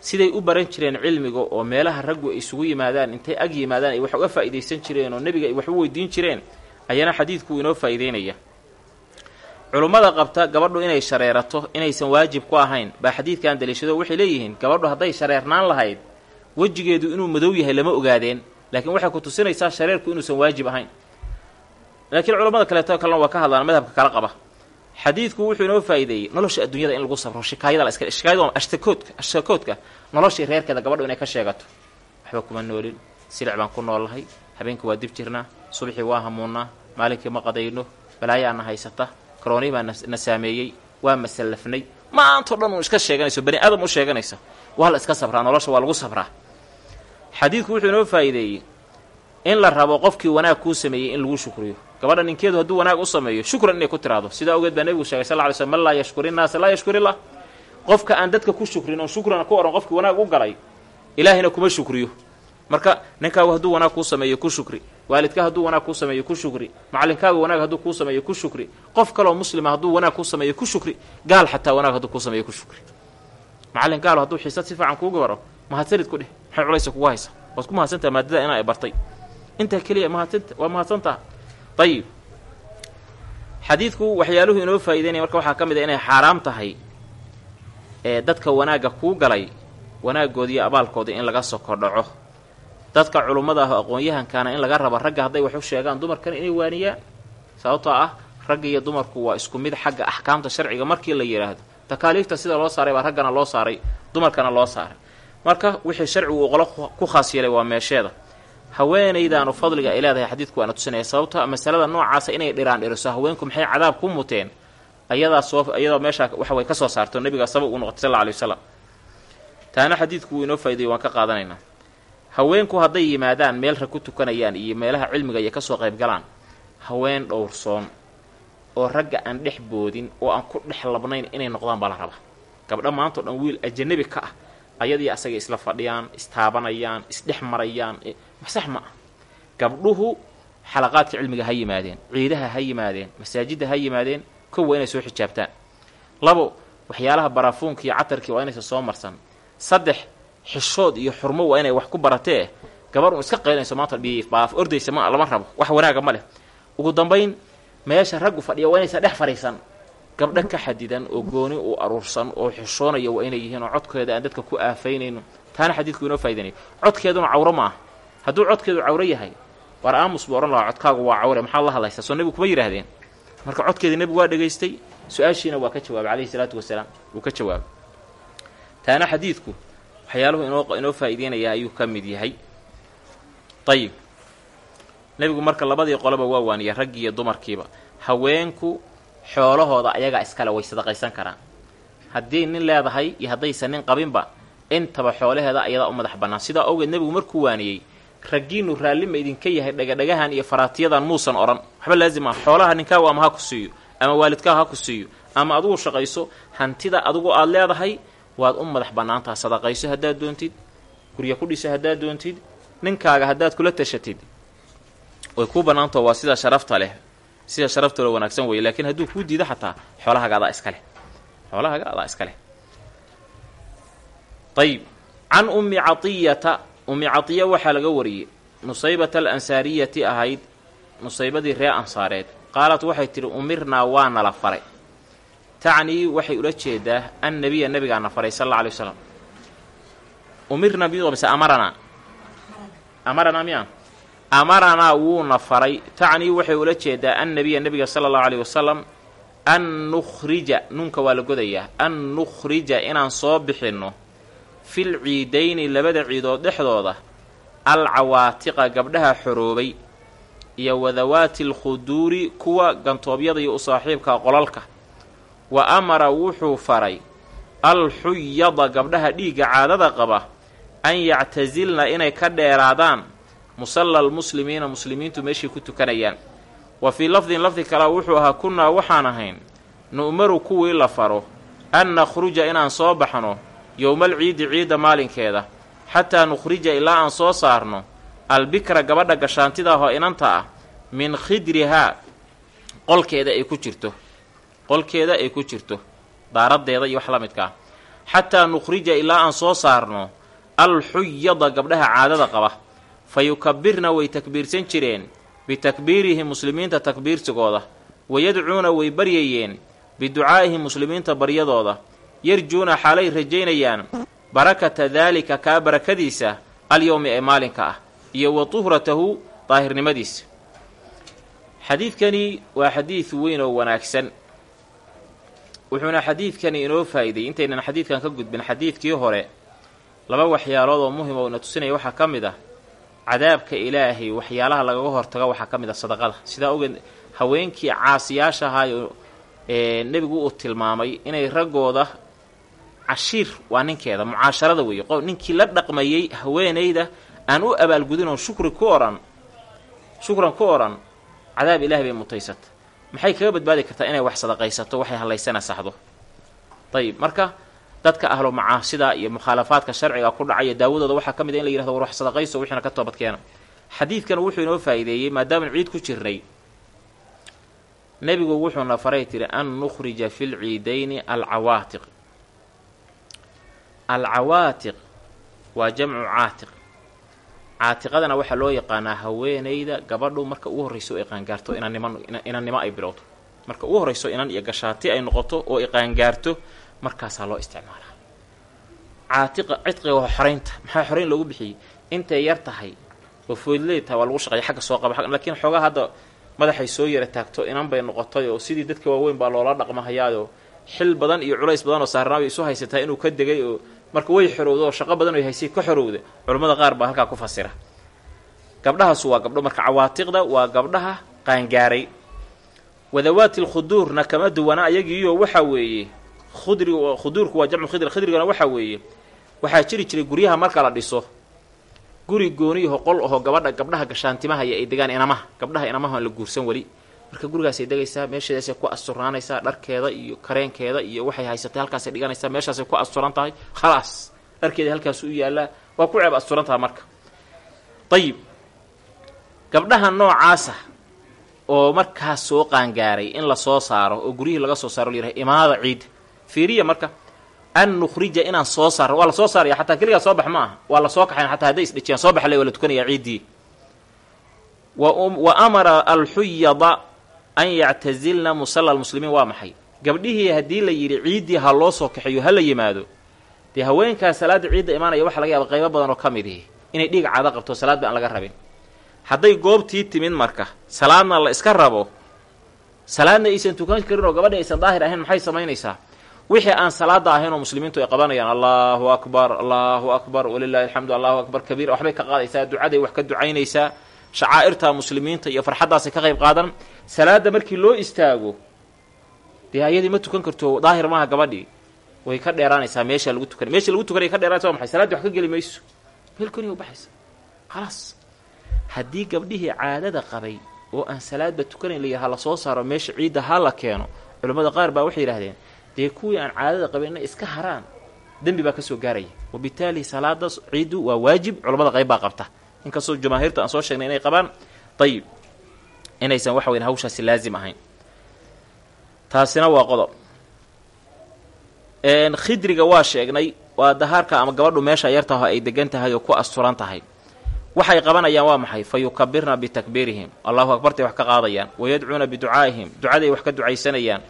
siday u baran jireen cilmiga oo meelaha raggu isugu yimaadaan intay ag yimaadaan ay wax uga faa'iidaysan jireen oo nebiga ay wax u weydiin jireen ayaana xadiidku inoo faa'iideynaya culummada qabta gabadhu inay shareerato inaysan waajib ku ahayn baa xadiidkan daliishado waxay leeyihiin gabadhu hadday shareernaan lahayd wejigeedu inuu madow yahay lama ogaadeen laakiin waxay ku tusinaysaa shareerku inuusan waajib ahayn. Laakiin culamada kaleeto kalena waa ka hadlaan madhabka kala qaba xadiidku wuxuu inoo faa'iideeyey nolosha adduunyada in lagu sabro shikaayada la iska shikaayada ashtakoodka ashtakoodka noloshii reerkeeda gabadhu inay ka sheegato. Waxba kuma noolin silic baan ku noolnahay habeenkii waa dib jirnaa subaxii waa hamuunnaa maalinkii ma qadayno balaayaana haysata karoonii baa na saameeyey waa masallafnay. Maantao dhan uu iska sheeganayso bani aadam u sheeganaysa waa la iska sabraa nolosha waa lagu sabraa xadiidku wuxuu inoo faa'iideeyey in la rabo qofkii wanaag kuu sameeyey in lagu shukriyo. Gabadha ninkeedu hadduu wanaag u sameeyo shukran inay ku tiraahdo sidaa ogeed baa nebigu sheegay sal ly slm man laa yashkuri nnaasa laa yashkurillah. Qofka aan dadka ku shukrin oon shukrana ku odhan qofkii wanaag u galay ilaahayna kuma shukriyo. Marka ninkaagu hadduu wanaag kuu sameeyo ku shukri. Waalidka hadduu wanaag kuu sameeyo ku shukri. Macalinkaagu wanaag hadduu kuu sameeyo ku shukri. Qof kaloo muslima hadduu wanaag kuu sameeyo ku shukri. Gaal xataa wanaag hadduu kuu sameeyo ku shukri. Macallin gaalo hadduu xiisad si fiican kuuga baro mahadsanid ku dheh. Maxay culaysa kugu haysa waad ku mahadsantaha maadada inaa bartay intaa keliya waa mahadsantaha ayib xadiidku waxyaaluhu inoo faa'ideynaya marka waxaa ka mid a inay xaaraam tahay ee dadka wanaagga kuu galay wanaaggoodi iyo abaalkooda in laga soko dhaco. Dadka culummada ah aqoon-yahankaana in laga raba ragga hadday wax u sheegaan dumarkana inay waaniyaan sababtoo ah ragga iyo dumarku waa isku mid xagga axkaamta sharciga markii la yidhaahdo takaaliifta sida loo saaray baa raggana loo saaray dumarkana loo saaray. Marka wixii sharcigu uu ku khaas yeelay waa meesheeda haweenaydaanu fadliga ay leedahay xadiidku waana tusinaya sababto masalada noocaasa inay dhiraan dhiriso haweenku maxay cadaab ku muteen? Ayadaa soo iyadoo meeshaa waxaway ka soo saarto nabiga sabab uu noqotay sal lla alay wasalam taana xadiidku wuu inoo faa'ideeyey waan ka qaadanaynaa haweenku hadday yimaadaan meel rag ku tukanayaan iyo meelaha cilmiga iyo ka soo qayb galaan haween dhowrsoon oo ragga aan dhex boodin oo aan ku dhex labnayn inay noqdaan baa la rabaa. Gabdha maantao dhan wiil ajanabi ka ah ayadii asaga isla fadhiyaan istaabanayaan isdhex marayaan sax ma ah gabdhuhu xalaqaadka cilmiga ha yimaadeen ciidaha ha yimaadeen masaajidda ha yimaadeen kow waa inay soo xijaabtaan. Labo waxyaalaha baraafuunka iyo catarkii waa inaysa soo marsan. Saddex xishood iyo xurmo waa inay wax ku baratee. Gabar un iska qaylinayso maanta dhiif baaf ordaysa ma lama rabo wax wanaaga ma leh. Ugu dambayn meesha raggu fadhiya waa inaysa dhex fadhiisan gabdho ka xadidan oo gooni u aruursan oo xishoonaya waa inay yihiin oo codkeeda aan dadka ku aafaynayno. Taana xadiidku inoo faa'idanayo codkeeduna cawro ma ah hadduu codkeedu cawro yahay war aamus buu odhan lahaa codkaagu waa cawre maxaad la hadlaysaa? Soo nebigu kuma yidhaahdeen marka codkeedii nebigu waa dhegaystay su'aashiina waa ka jawaabay calayhi salaatu wasalaam wuu ka jawaabay. Taana xadiidku waxyaaluhu inoo inoo faa'iideynaya ayuu ka mid yahay. Ayib nebigu marka labadii qoleba waa waaniyay raggii iyo dumarkiiba. Haweenku xoolahooda ayagaa iskale way sadaqaysan karaan. Haddii nin leedahay iyo haddaysan nin qabinba intaba xoolaheeda ayadaa u madax bannaan. Sidaa awgeed nebigu markuu waaniyey raggiinu raallima idinka yahay dhagadhagahan iyo faraatiyadan muusan odhan. Waxba laazim ah. Xoolaha ninkaagu ama ha ku siiyo ama waalidkaa ha ku siiyo ama adugu shaqayso hantida adugu aad leedahay waad u madax bannaantaha sadaqayso haddaad doontid gurya ku dhisa haddaad doontid ninkaaga haddaad kula tashatid. Way kuu bannaantao waa sida sharafta leh sida sharafta loo wanaagsan weeye laakiin hadduu kuu diido xataa xoolahaaga adaa iska leh. Xoolahaaga adaa iska leh. Ayib can ummi catiyata ummi catiya waxaa laga wariyey nusaybata al ansaariyati ahayd nusaybadii ree ansaareed. Qaalat waxay tidhi umirnaa waa nala faray. Tacnii waxay ula jeedaa annabiya nabigaana faray sal alla alay waslam umirna miyuu mise amaranaa amaranaa miya amaranaa wuuna faray tacnii waxay ula jeedaa annabiya nabiga sala allahu alayh wasalam an nukhrija nunka waa la godayaa an nukhrija inaan soo bixinno fil ciidayni labada ciidood dhexdooda alcawaatiqa gabdhaha xoroobay iyo wadawaati alkhuduuri kuwa gantoobyada iyo u saaxiibka qolalka. Wa amara wuxuu faray alxuyada gabdhaha dhiigga caadada qaba an yactasilna inay ka dheeraadaan musalla almuslimiina muslimiintu meeshay ku tukanayaan. Wa fii lafdin lafdi kale wuxuu ahaa kunnaa waxaan ahayn nu'maru kuwii la faro an nakhruja inaan soo baxno yowmal ciidi ciidda maalinkeeda xataa nukhrija ilaa aan soo saarno. Albikra gabadha gashaantida ahoo inanta ah min khidrihaa qolkeeda ay ku jirto qolkeeda ay ku jirto daaraddeeda iyo wax la midkaa xataa nukhrija ilaa aan soo saarno alxuyada gabdhaha caadada qaba fa yukabirna way takbiirsan jireen. Bitakbiirihim muslimiinta takbiirsigooda. Wayadcuuna way baryayeen biducaa'ihim muslimiinta baryadooda. Yarjuuna xaalay rajaynayaan. Barakata daalika kaa barakadiisa alyowmi ee maalinka ah. Iyo wa tuhratahu daahirnimadiisa xadiidkani waa xadiid weyn oo wanaagsan. Wuxuuna xadiidkani inoo faa'iidayy intaynan xadiidkan ka gudbin xadiidkii hore laba waxyaalood oo muhiim oo ina tusinaya waxaa ka mid ah cadaabka ilaahay waxyaalaha lagaga hortago waxaa ka mid a sadaqada. Sidaa ogeed haweenkii caasiyaasha ahaayo nebigu uu tilmaamay inay raggooda cashiir waa ninkeeda mucaasharada weeye ninkii la dhaqmayey haweenayda aan u abaalgudin oo shukri ku odhan shukran ku odhan cadaab ilahay bay mutaysata. Maxay kaga badbaadi kartaa inay wax sadaqaysato waxay hallaysana saxdo? Ayib marka dadka ahlu macaasida iyo mukhaalafaadka sharciga ku dhacaya. Daawadooda waxaa ka mid a in la yihahdo war wax sadaqayso wixiina ka toobadkeena. Xadiidkan wuxuu inoo faa'iideeyey maadaaman ciid ku jirnay nebigu wuxuuna faray tiri an nukhrija fi lciidayni alcawaatiq. Alcawaatiq waa jamcu caatiq. Caatiqadana waxaa loo yaqaanaa haweenayda gabadhu marka ugu horrayso oo iqaangaarto inannimo inannimo ay bilowdo. Marka ugu horrayso inan iyo gashaati ay noqoto oo iqaangaarto markaasaa loo isticmaalaa. Caatiqa cidqiga waa xoraynta maxaa xorayn loogu bixiyey? Intay yar tahay oo foodleed tahay waa lagu shaqeeya xagga soo qaba. Laakiin xoogaa hadda madaxay soo yara taagto inan bay noqotay oo sidii dadka waaweyn baa loola dhaqmahayaayo xil badan iyo culays badan oo saarnaabay isu haysataa inuu ka degay oo marka way xorowda oo shaqo badan oo haysay ka xorowda culammada qaar baa halkaa ku fasira. Gabdhahaasu waa gabdho marka cawaatiqda waa gabdhaha qaangaaray. Wadawaati lkhuduurna kama duwana ayagiiyo waxaa weeye khudri khuduurku waa jamcu khidri khidrigana waxaa weeye waxaa jiri jiray guryaha marka la dhiso. Guri gooniyaho qol aho gabadha gabdhaha gashaantimaha iyo ay degaan inamaha gabdhaha inamaha la guursan weli. Marka gurigaasay degaysaa meesheedaasay ku asturaanaysaa dharkeeda iyo kareenkeeda iyo waxay haysatay halkaasay dhiganaysaa meeshaasay ku asturan tahay khalaas. Dharkeeda halkaas u yaallaa waa ku ceeb asturan tahay marka. Ayib gabdhaha noocaasa oo markaas soo qaangaaray in la soo saaro oo guryihii laga soo saaro layidhaha imaada ciid fiiriya marka an nukhrija inaan soo saarno waa la soo saaraya xataa keligaa soo bax ma aha waa la soo kaxayn xataa hadday isdhejiyaan soo baxle waa la tukanayaa ciiddii. Wa amara alxuyada an yactazilna musalla almuslimiin waa maxay? Gabdhihii haddii la yidhi ciiddii ha loo soo kaxeeyo ha la yimaado dee haweenkaa salaadda ciidda imaanaya waxaa laga yaaba qaybo badan oo ka mid ihi. Inay dhiig cada qabto salaad ba aan laga rabin. Hadday goobtii timid marka salaadna la iska rabo salaadna aysan tukan karin oo gabadhi aysan daahir ahayn maxay samaynaysaa wixii aan salaada ahayn oo muslimiintu ay qabanayaan allahu akbar allahu akbar walilahi alxamdu allahu akbar kabiir waxbay ka qaadaysaa ducaday wax ka ducaynaysaa shacaa'irta muslimiinta iyo farxaddaasay ka qayb qaadan. Salaada markii loo istaago dee ayadii ma tukan karto daahir maaha gabadhii way ka dheeraanaysaa meesha lagu tukanay meesha lagu tukanay ka dheeraanaysa waa maxay? Salaadii wax ka geli mayso. Meel koniya u baxaysa. Khalaas haddii gabdhihii caadada qabay oo aan salaadba tukanayn layiha la soo saaro meesha ciidda ha la keeno culammada qaar baa waxay yidhahdeen dee kuwii aan caadada qabin inay iska haraan dembi baa ka soo gaaraya wabitaali salaada ciiddu waa waajib culammada qayb baa qabta. Inkastoo jamaahiirta aan soo sheegnay inay qabaan dayib inaysan waxa weyn hawshaasi laazim ahayn. Taasina waa qodob. Khidriga waa sheegnay waa dahaarka ama gabadhu meesha yartaho ay degan tahay oo ku asturan tahay. Waxay qabanayaan waa maxay? Fa yukabirna bitakbiirihim. Allahu akbartay wax ka qaadayaan. Wayadcuuna biducaa'ihim. Ducaday wax ka ducaysanayaan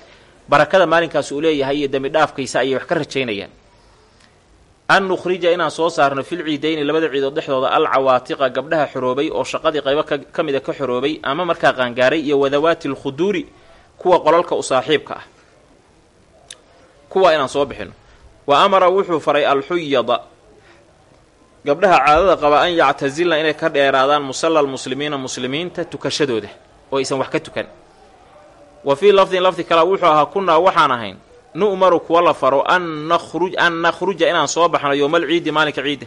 barakada maalinkaas uu leeyahay iyo dembi dhaafkaysa ayay wax ka rajaynayaan. An nukhrija inaan soo saarno fil ciidayni labada ciidood dhexdooda alcawaatiqa gabdhaha xoroobay oo shaqadii qaybo ka mida ka xoroobay ama markaa qaangaaray iyo wadawaati alkhuduuri kuwa qolalka u saaxiibka ah. Kuwa inaan soo bixino wa amara wuxuu faray alxuyada gabdhaha caadada qaba an yactasilna inay ka dheeraadaan musalla almuslimiina muslimiinta tukashadooda oo aysan wax ka tukan wa fii lafdin lafdi kale wuxuu ahaa kunnaa waxaan ahayn nu'maru kuwa la faro an nakhruj an nakhruja inaan soo baxno yowmal ciidi maalinka ciidda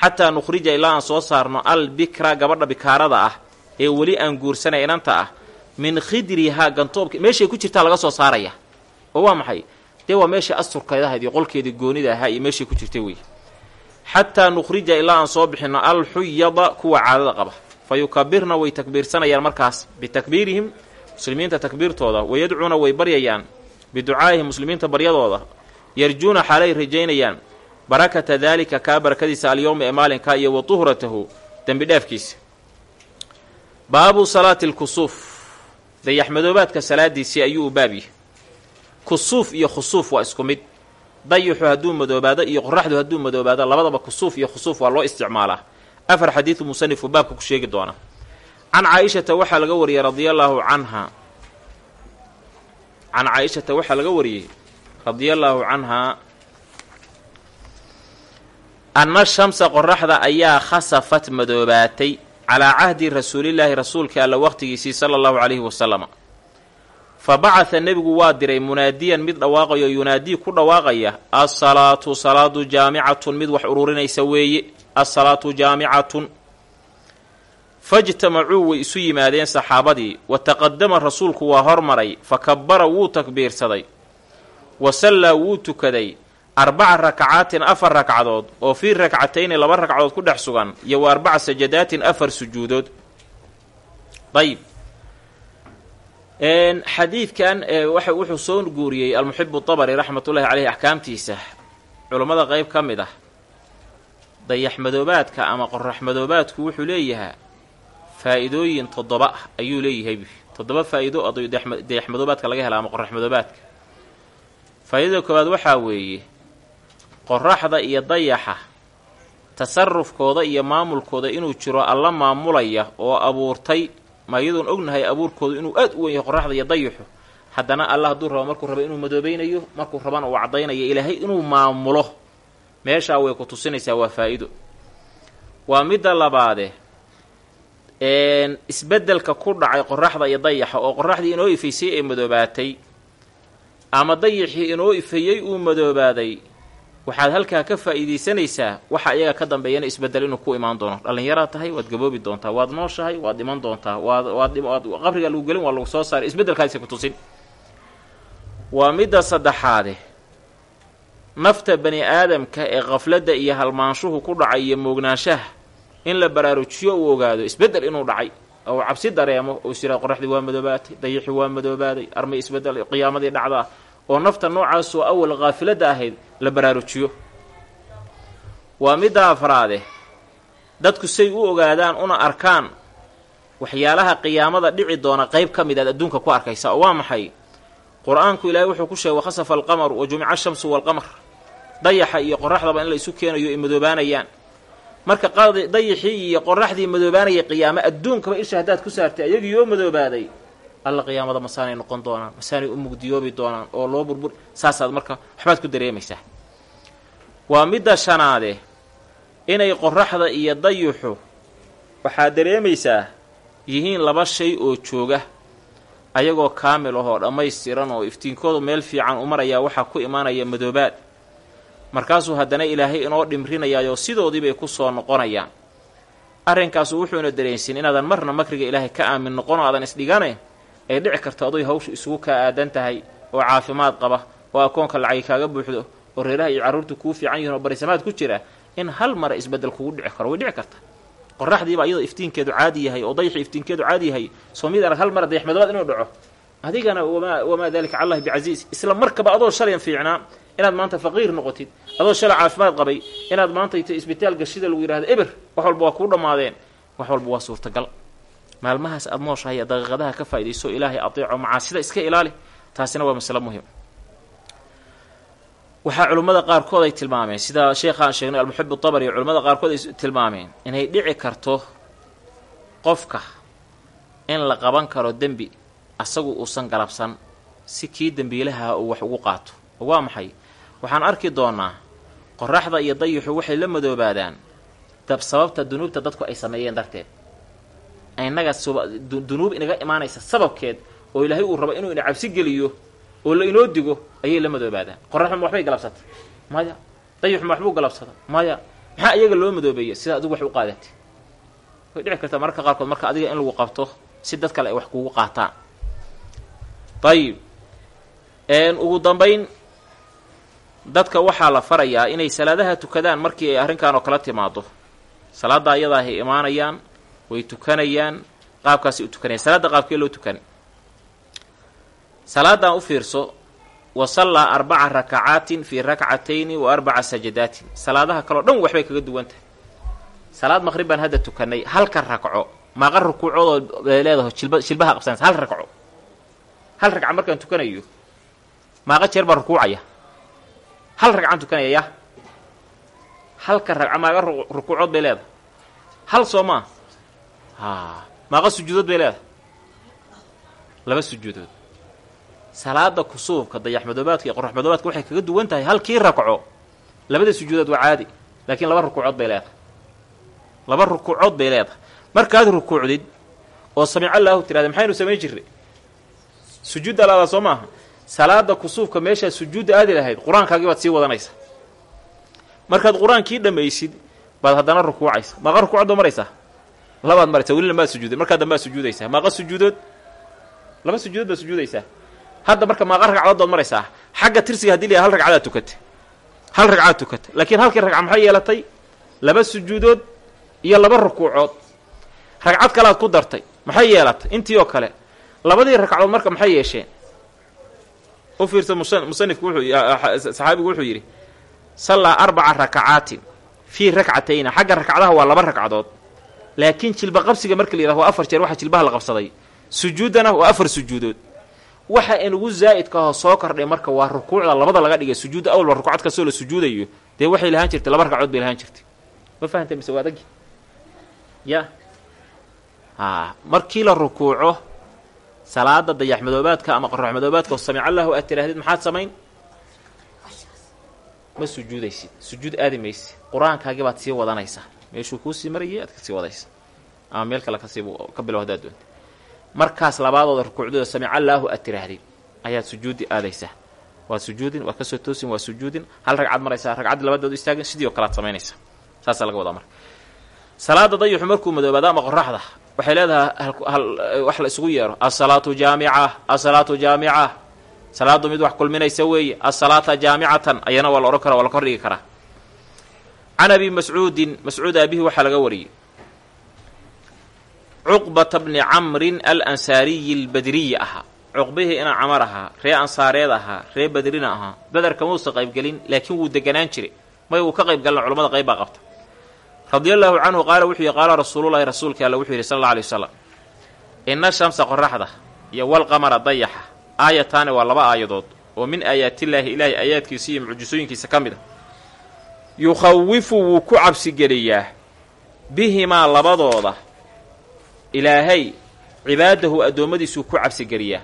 xataa nukhrija ilaa aan soo saarno al bikra gabadha bikaarada ah ee weli aan guursanay inanta ah min khidrihaa gantoobka meeshay ku jirtaa laga soo saaraya. Oo waa maxay? Dee waa meeshai asturkeedahayd iyo qolkeedii goonida ahaa iyo meeshay ku jirtay wey xataa nukhrija ilaa aan soo bixinno alxuyada kuwa caadada qaba. Fa yukabirna way takbiirsanayaan markaas bitakbiirihim muslimiinta takbiirtooda wayadcuuna way baryayaan. Biducaa'ihim muslimiinta baryadooda yarjuuna xaalay rajaynayaan. Barakata daalika kaa barakadiisa alyowma ee maalinka iyo wa tuhratahu dembi dhaafkiisa baabu salaati lkusuuf dayaxmadoobaadka salaadiisii ayuu u baab yahay. Kusuuf iyo khusuuf waa isku mid. Dayixu hadduu madoobaado iyo qoraxdu hadduu madoobaado labadaba kusuuf iyo khusuuf waa loo isticmaalaa. Afar xadiidu musanifu baabka ku sheegi doona can caaishata waxaa laga wariyey radia allaahu canha. Can caaishata waxaa laga wariyey radia allaahu canhaa anna shamsa qoraxda ayaa khasafat madoobaatay calaa cahdi rasuulillaahi rasuulka alla waqtigiisii sala allahu calayhi wasalama fa bacatha nebigu waa diray munaadiyan mid dhawaaqayo yunaadii ku dhawaaqaya assalaatu salaadu jaamicatun mid wax ururinaysa weeye assalaatu jaamicatun fajtamacuu way isu yimaadeen saxaabadii. Wa taqadama rasuulku waa hormaray. Fa kabbara wuu takbiirsaday. Wa sallaa wuu tukaday. Arbaca rakacaatin afar ragcadood oo fii rakcatayni laba ragcadood ku dhex sugan. Iyo wa arbaca sajadaatin afar sujuudood. Ayib xadiidkan wuxuu soo guuriyey almuxibu abari raxmatullaahi caleyhi axkaamtiisa. Culummada qeyb ka mid ah. Dayaxmadoobaadka ama qoraxmadoobaadku wuxuu leeyahaa faa-idooyin toddoba ayuu leeyahay. Toddoba faa-iido oo dayaxmadoobaadka laga hela ama qoraxmadoobaadka faa-idada koowaad waxaa weeye qoraxda iyo dayaxa tasarufkooda iyo maamulkooda inuu jiro alla maamulaya oo abuurtay ma iyadoon ognahay abuurkooda inuu aad u wen yahay qoraxda iyo dayaxu haddana alla hadduu rabo markuu rabo inuu madoobaynayo markuu rabana uu caddaynayo ilaahay inuu maamulo. Meeshaa way ku tusinaysaa waa faa-ido waa midda labaade isbeddelka ku dhacay qoraxda iyo dayaxa oo qoraxdii inoo ifaysay ee madoobaatay ama dayaxii inoo ifayey uu madoobaaday waxaad halkaa ka faa'iidaysanaysaa waxa iyaga ka dambeeyana isbeddel inuu ku imaan doono. Dhallinyaraad tahay waad gaboobi doontaa waad nooshahay waad dhiman doontaa waad waad waad qabriga lagu gelin waa lagu soo saaray. Isbeddelkaasi ku tusin. Waa midda saddexaade. Nafta bani aadamka ee qafladda iyo halmaanshuhu ku dhacay iyo moognaanshaha in la baraarujiyo uu ogaado isbeddel inuu dhacay. Oo cabsi dareemo oo is qoraxdii waa madoobaatay dayixii waa madoobaaday armay isbeddel qiyaamadii dhacdaa oo nafta noocaasoo awal kaafiladda ahayd la baraarujiyo. Waa midda afraade. Dadku say u ogaadaan una arkaan waxyaalaha qiyaamada dhici doona qeyb ka mid aad adduunka ku arkaysa. Oo waa maxay? Qur'aanku ilaahay wuxuu ku sheegay wakhasafa alqamaru wa jumica ashamsu waalqamar dayaxa iyo qoraxdaba in la isu keenayo ay madoobaanayaan marka dayaxii iyo qoraxdii madoobaanayay qiyaamo adduunkaba isha haddaad ku saartay ayagii oo madoobaaday alla qiyaamada masaanay noqon doonaan masaanay u mugdiyoobi doonaan oo loo burbur saasaad marka waxbaad ku dareemaysaa. Waa midda shanaade inay qoraxda iyo dayuxu waxaad dareemaysaa yihiin laba shay oo jooga ayagoo kaamil ahoo dhammaystiran oo iftiinkoodu meel fiican u marayaa waxaa ku imaanaya madoobaad markaasuu haddana ilaahay inoo dhimrinayaayoo sidoodiibay ku soo noqonayaan. Arrinkaasu wuxuuna dareensin inaadan marna makriga ilaahay ka aamin noqon oo aadan isdhigane ay dhici karto adoy hawsha isugu kaa aadan tahay oo caafimaad qaba oo akoonka lacagi kaaga buuxdo oo reeraha iyo carruurta kuu fiican yihiin oo barisamaad ku jira in hal mara isbeddel kugu dhici karo way dhici karta. Qoraxdiiba iyadoo iftiinkeedu caadi yahay oo dayaxi iftiinkeedu caadi yahay soo mid arag hal mara dayaxmadoobaad inuu dhaco adigana wamaa wamaa dalika cala allahi bicasiis isla markaba adoo shalayan fiicnaa inaad maanta faqiir noqotid adoo shalay caafimaad qabay inaad maanta ito isbitaal gashida lagu yidhahdo eber wax walba waa kuu dhammaadeen wax walba waa suurtagal. Maalmahaas aada nooshahay daqiiqadaha ka faaidayso ilaahay adeeco macaasida iska ilaali. Taasina waa masale muhiim waxaa culimmada qaarkood ay tilmaameen sida sheekhaan sheegnay almuxib abari culimmada qaarkood ay tilmaameen inay dhici karto qofka in la qaban karo dembi asagu uusan galabsan si kii dembiilaha uu wax ugu qaato. Oo waa maxay? Waxaan arki doonaa qoraxda iyo dayixu waxay la madoobaadaan dab sababta dunuubta dadku ay sameeyeen darteed. Innaga dunuub inaga imaanaysa sababkeed oo ilaahay uu rabo inuu ina cabsi geliyo oo la inoo digo ayay la madoobaadaan. Qoraxuma waxbay galabsata? Maya dayixuma waxbuu galabsada maya maxaa iyaga loo madoobeeya sidaa adigu wax u qaadatay way dhici kartaa mararka qaarkood marka adiga in lagu qabto si dad kale ay wax kugu qaataan. Ayib ugu dambayn dadka waxaa la farayaa inay salaadaha tukadaan markii ay arrinkan oo kala timaado salaadda ayadaa ay imaanayaan way tukanayaan qaabkaasay u tukanayaan. Salaadda qaabkee loo tukan salaadan u fiirso wa sallaa arbaca rakacaatin fii rakcatayni wa arbaca sajadaatin. Salaadaha kaleo dhan waxbay kaga duwan tahay. Salaad maqrib baan hadda tukanay halka ragco maaqa rukuucoodoo leedaho jilba jilbaha qabsanaysa hal ragco hal ragca markaan tukanayo maaqa jeer baan rukuucaya hal ragcaan tukanaya ya. Halka ragca maaqa rukuucood bay leedahay. Hal soo maa ha maaqa sujuudood bay leedahay. Laba sujuudood. Salaada kusuufka dayaxmadoobaadka iyo qoraxmadoobaadka waxay kaga duwan tahay halkii ragco. Labada sujuudood waa caadi laakiin laba rukuucood bay leedahay. Laba rukuucood bay leedahay. Markaad rukuucdid oo samic allaahu tirahda maxaynu samayn jirnay? Sujuudda laada soo maaha salaada kusuufka meeshaad sujuudda aadi lahayd qur'aankaagii baad sii wadanaysa. Markaad qur'aankii dhammaysid baad haddana rukuucaysa maaqa rukuucadoo maraysaa? Labaad maraysa welina maad sujuuday. Markaa dambaad sujuudaysaa maaqa sujuudood? Laba sujuudood baad sujuudaysaa hadda marka maaqa ragcadood baad maraysaa. Xagga tirsiga haddii la hal ragcadaad tukata hal ragcaad tukata laakiin halkii ragca maxay yeelatay? Laba sujuudood iyo laba rukuucood. Ragcad kalaad ku dartay. Maxay yeelatay? Intii oo kale. Labadii ragcadood marka maxay yeesheen u fiirsa musanifku wuxuu saxaabigu wuxuu yidhi sallaa arbaca rakacaatin fii rakcatayna xagga ragcadaha waa laba ragcadood laakiin jilba qabsiga marka la yidhahdo waa afar jeer waxa jilbaha la qabsaday. Sujuuddana waa afar sujuudood. Waxa inugu zaa'idka aho soo kordhay marka waa rukuucda labada laga dhigay sujuudda awalba rukuucad kastoo la sujuudayo. Dee waxay lahaan jirtay laba ragcadood bay lahaan jirtay. Ma fahantay mise waa adagi ya. A markii la rukuuco salaada dayaxmadoobaadka ama qoraxmadoobaadka oo samic allahu aad tiraahdid maxaad samayn? Ma sujuudaysid. Sujuud aadi maysid. Qur'aankaagii baad sii wadanaysaa meeshuu kuusii marayay aad ka sii wadaysa. Ama meel kale ka sii ka bilow hadaad doonta markaas labaadooda rukuucdooda samic allaahu aad tiraahdid ayaad sujuudi aadaysaa. Waad sujuudin waad ka soo toosin waa sujuudin. Hal ragcad maraysaa ragcaddii labadood istaagin sidii oo kale aad samaynaysaa saasaa laga wadaa marka. Salaada dayixu markuu madoobaado ama qoraxda waxay leedahay wax la isugu yeero. Asalaatu jaamica asalaatu jaamica. Salaadu mid wax kulminaysa weeye. Asalaata jaamicatan ayana waa la odhan kara waa la kordhigi karaa. Can abi mascuudin mascuud aabihi waxaa laga wariyey. Cuqbata bni camrin alansaariyi albadriyi ahaa. Cuqbihii inaa camar ahaa ree ansaareed ahaa ree badrina ahaa. Bederka muusa qaybgelin laakiin wuu deganaan jiray. May uu ka qaybgalin culamada qayb qabta radia allaahu canhu qaala wuxuu yihi qaala rasuululahi rasuulka alla wuxuu yidhi sal alla alay wasalam inna shamsa qoraxda iyo walqamara dayaxa. Aayataani waa laba aayadood oo min aayaatillaahi ilaahay aayaadkiisa iyo mucjisooyinkiisa ka mid a yukhawifu wuu ku cabsigeliyaa bihimaa labadooda. Ilaahay cibaadahu addoommadiisuu ku cabsigeliyaa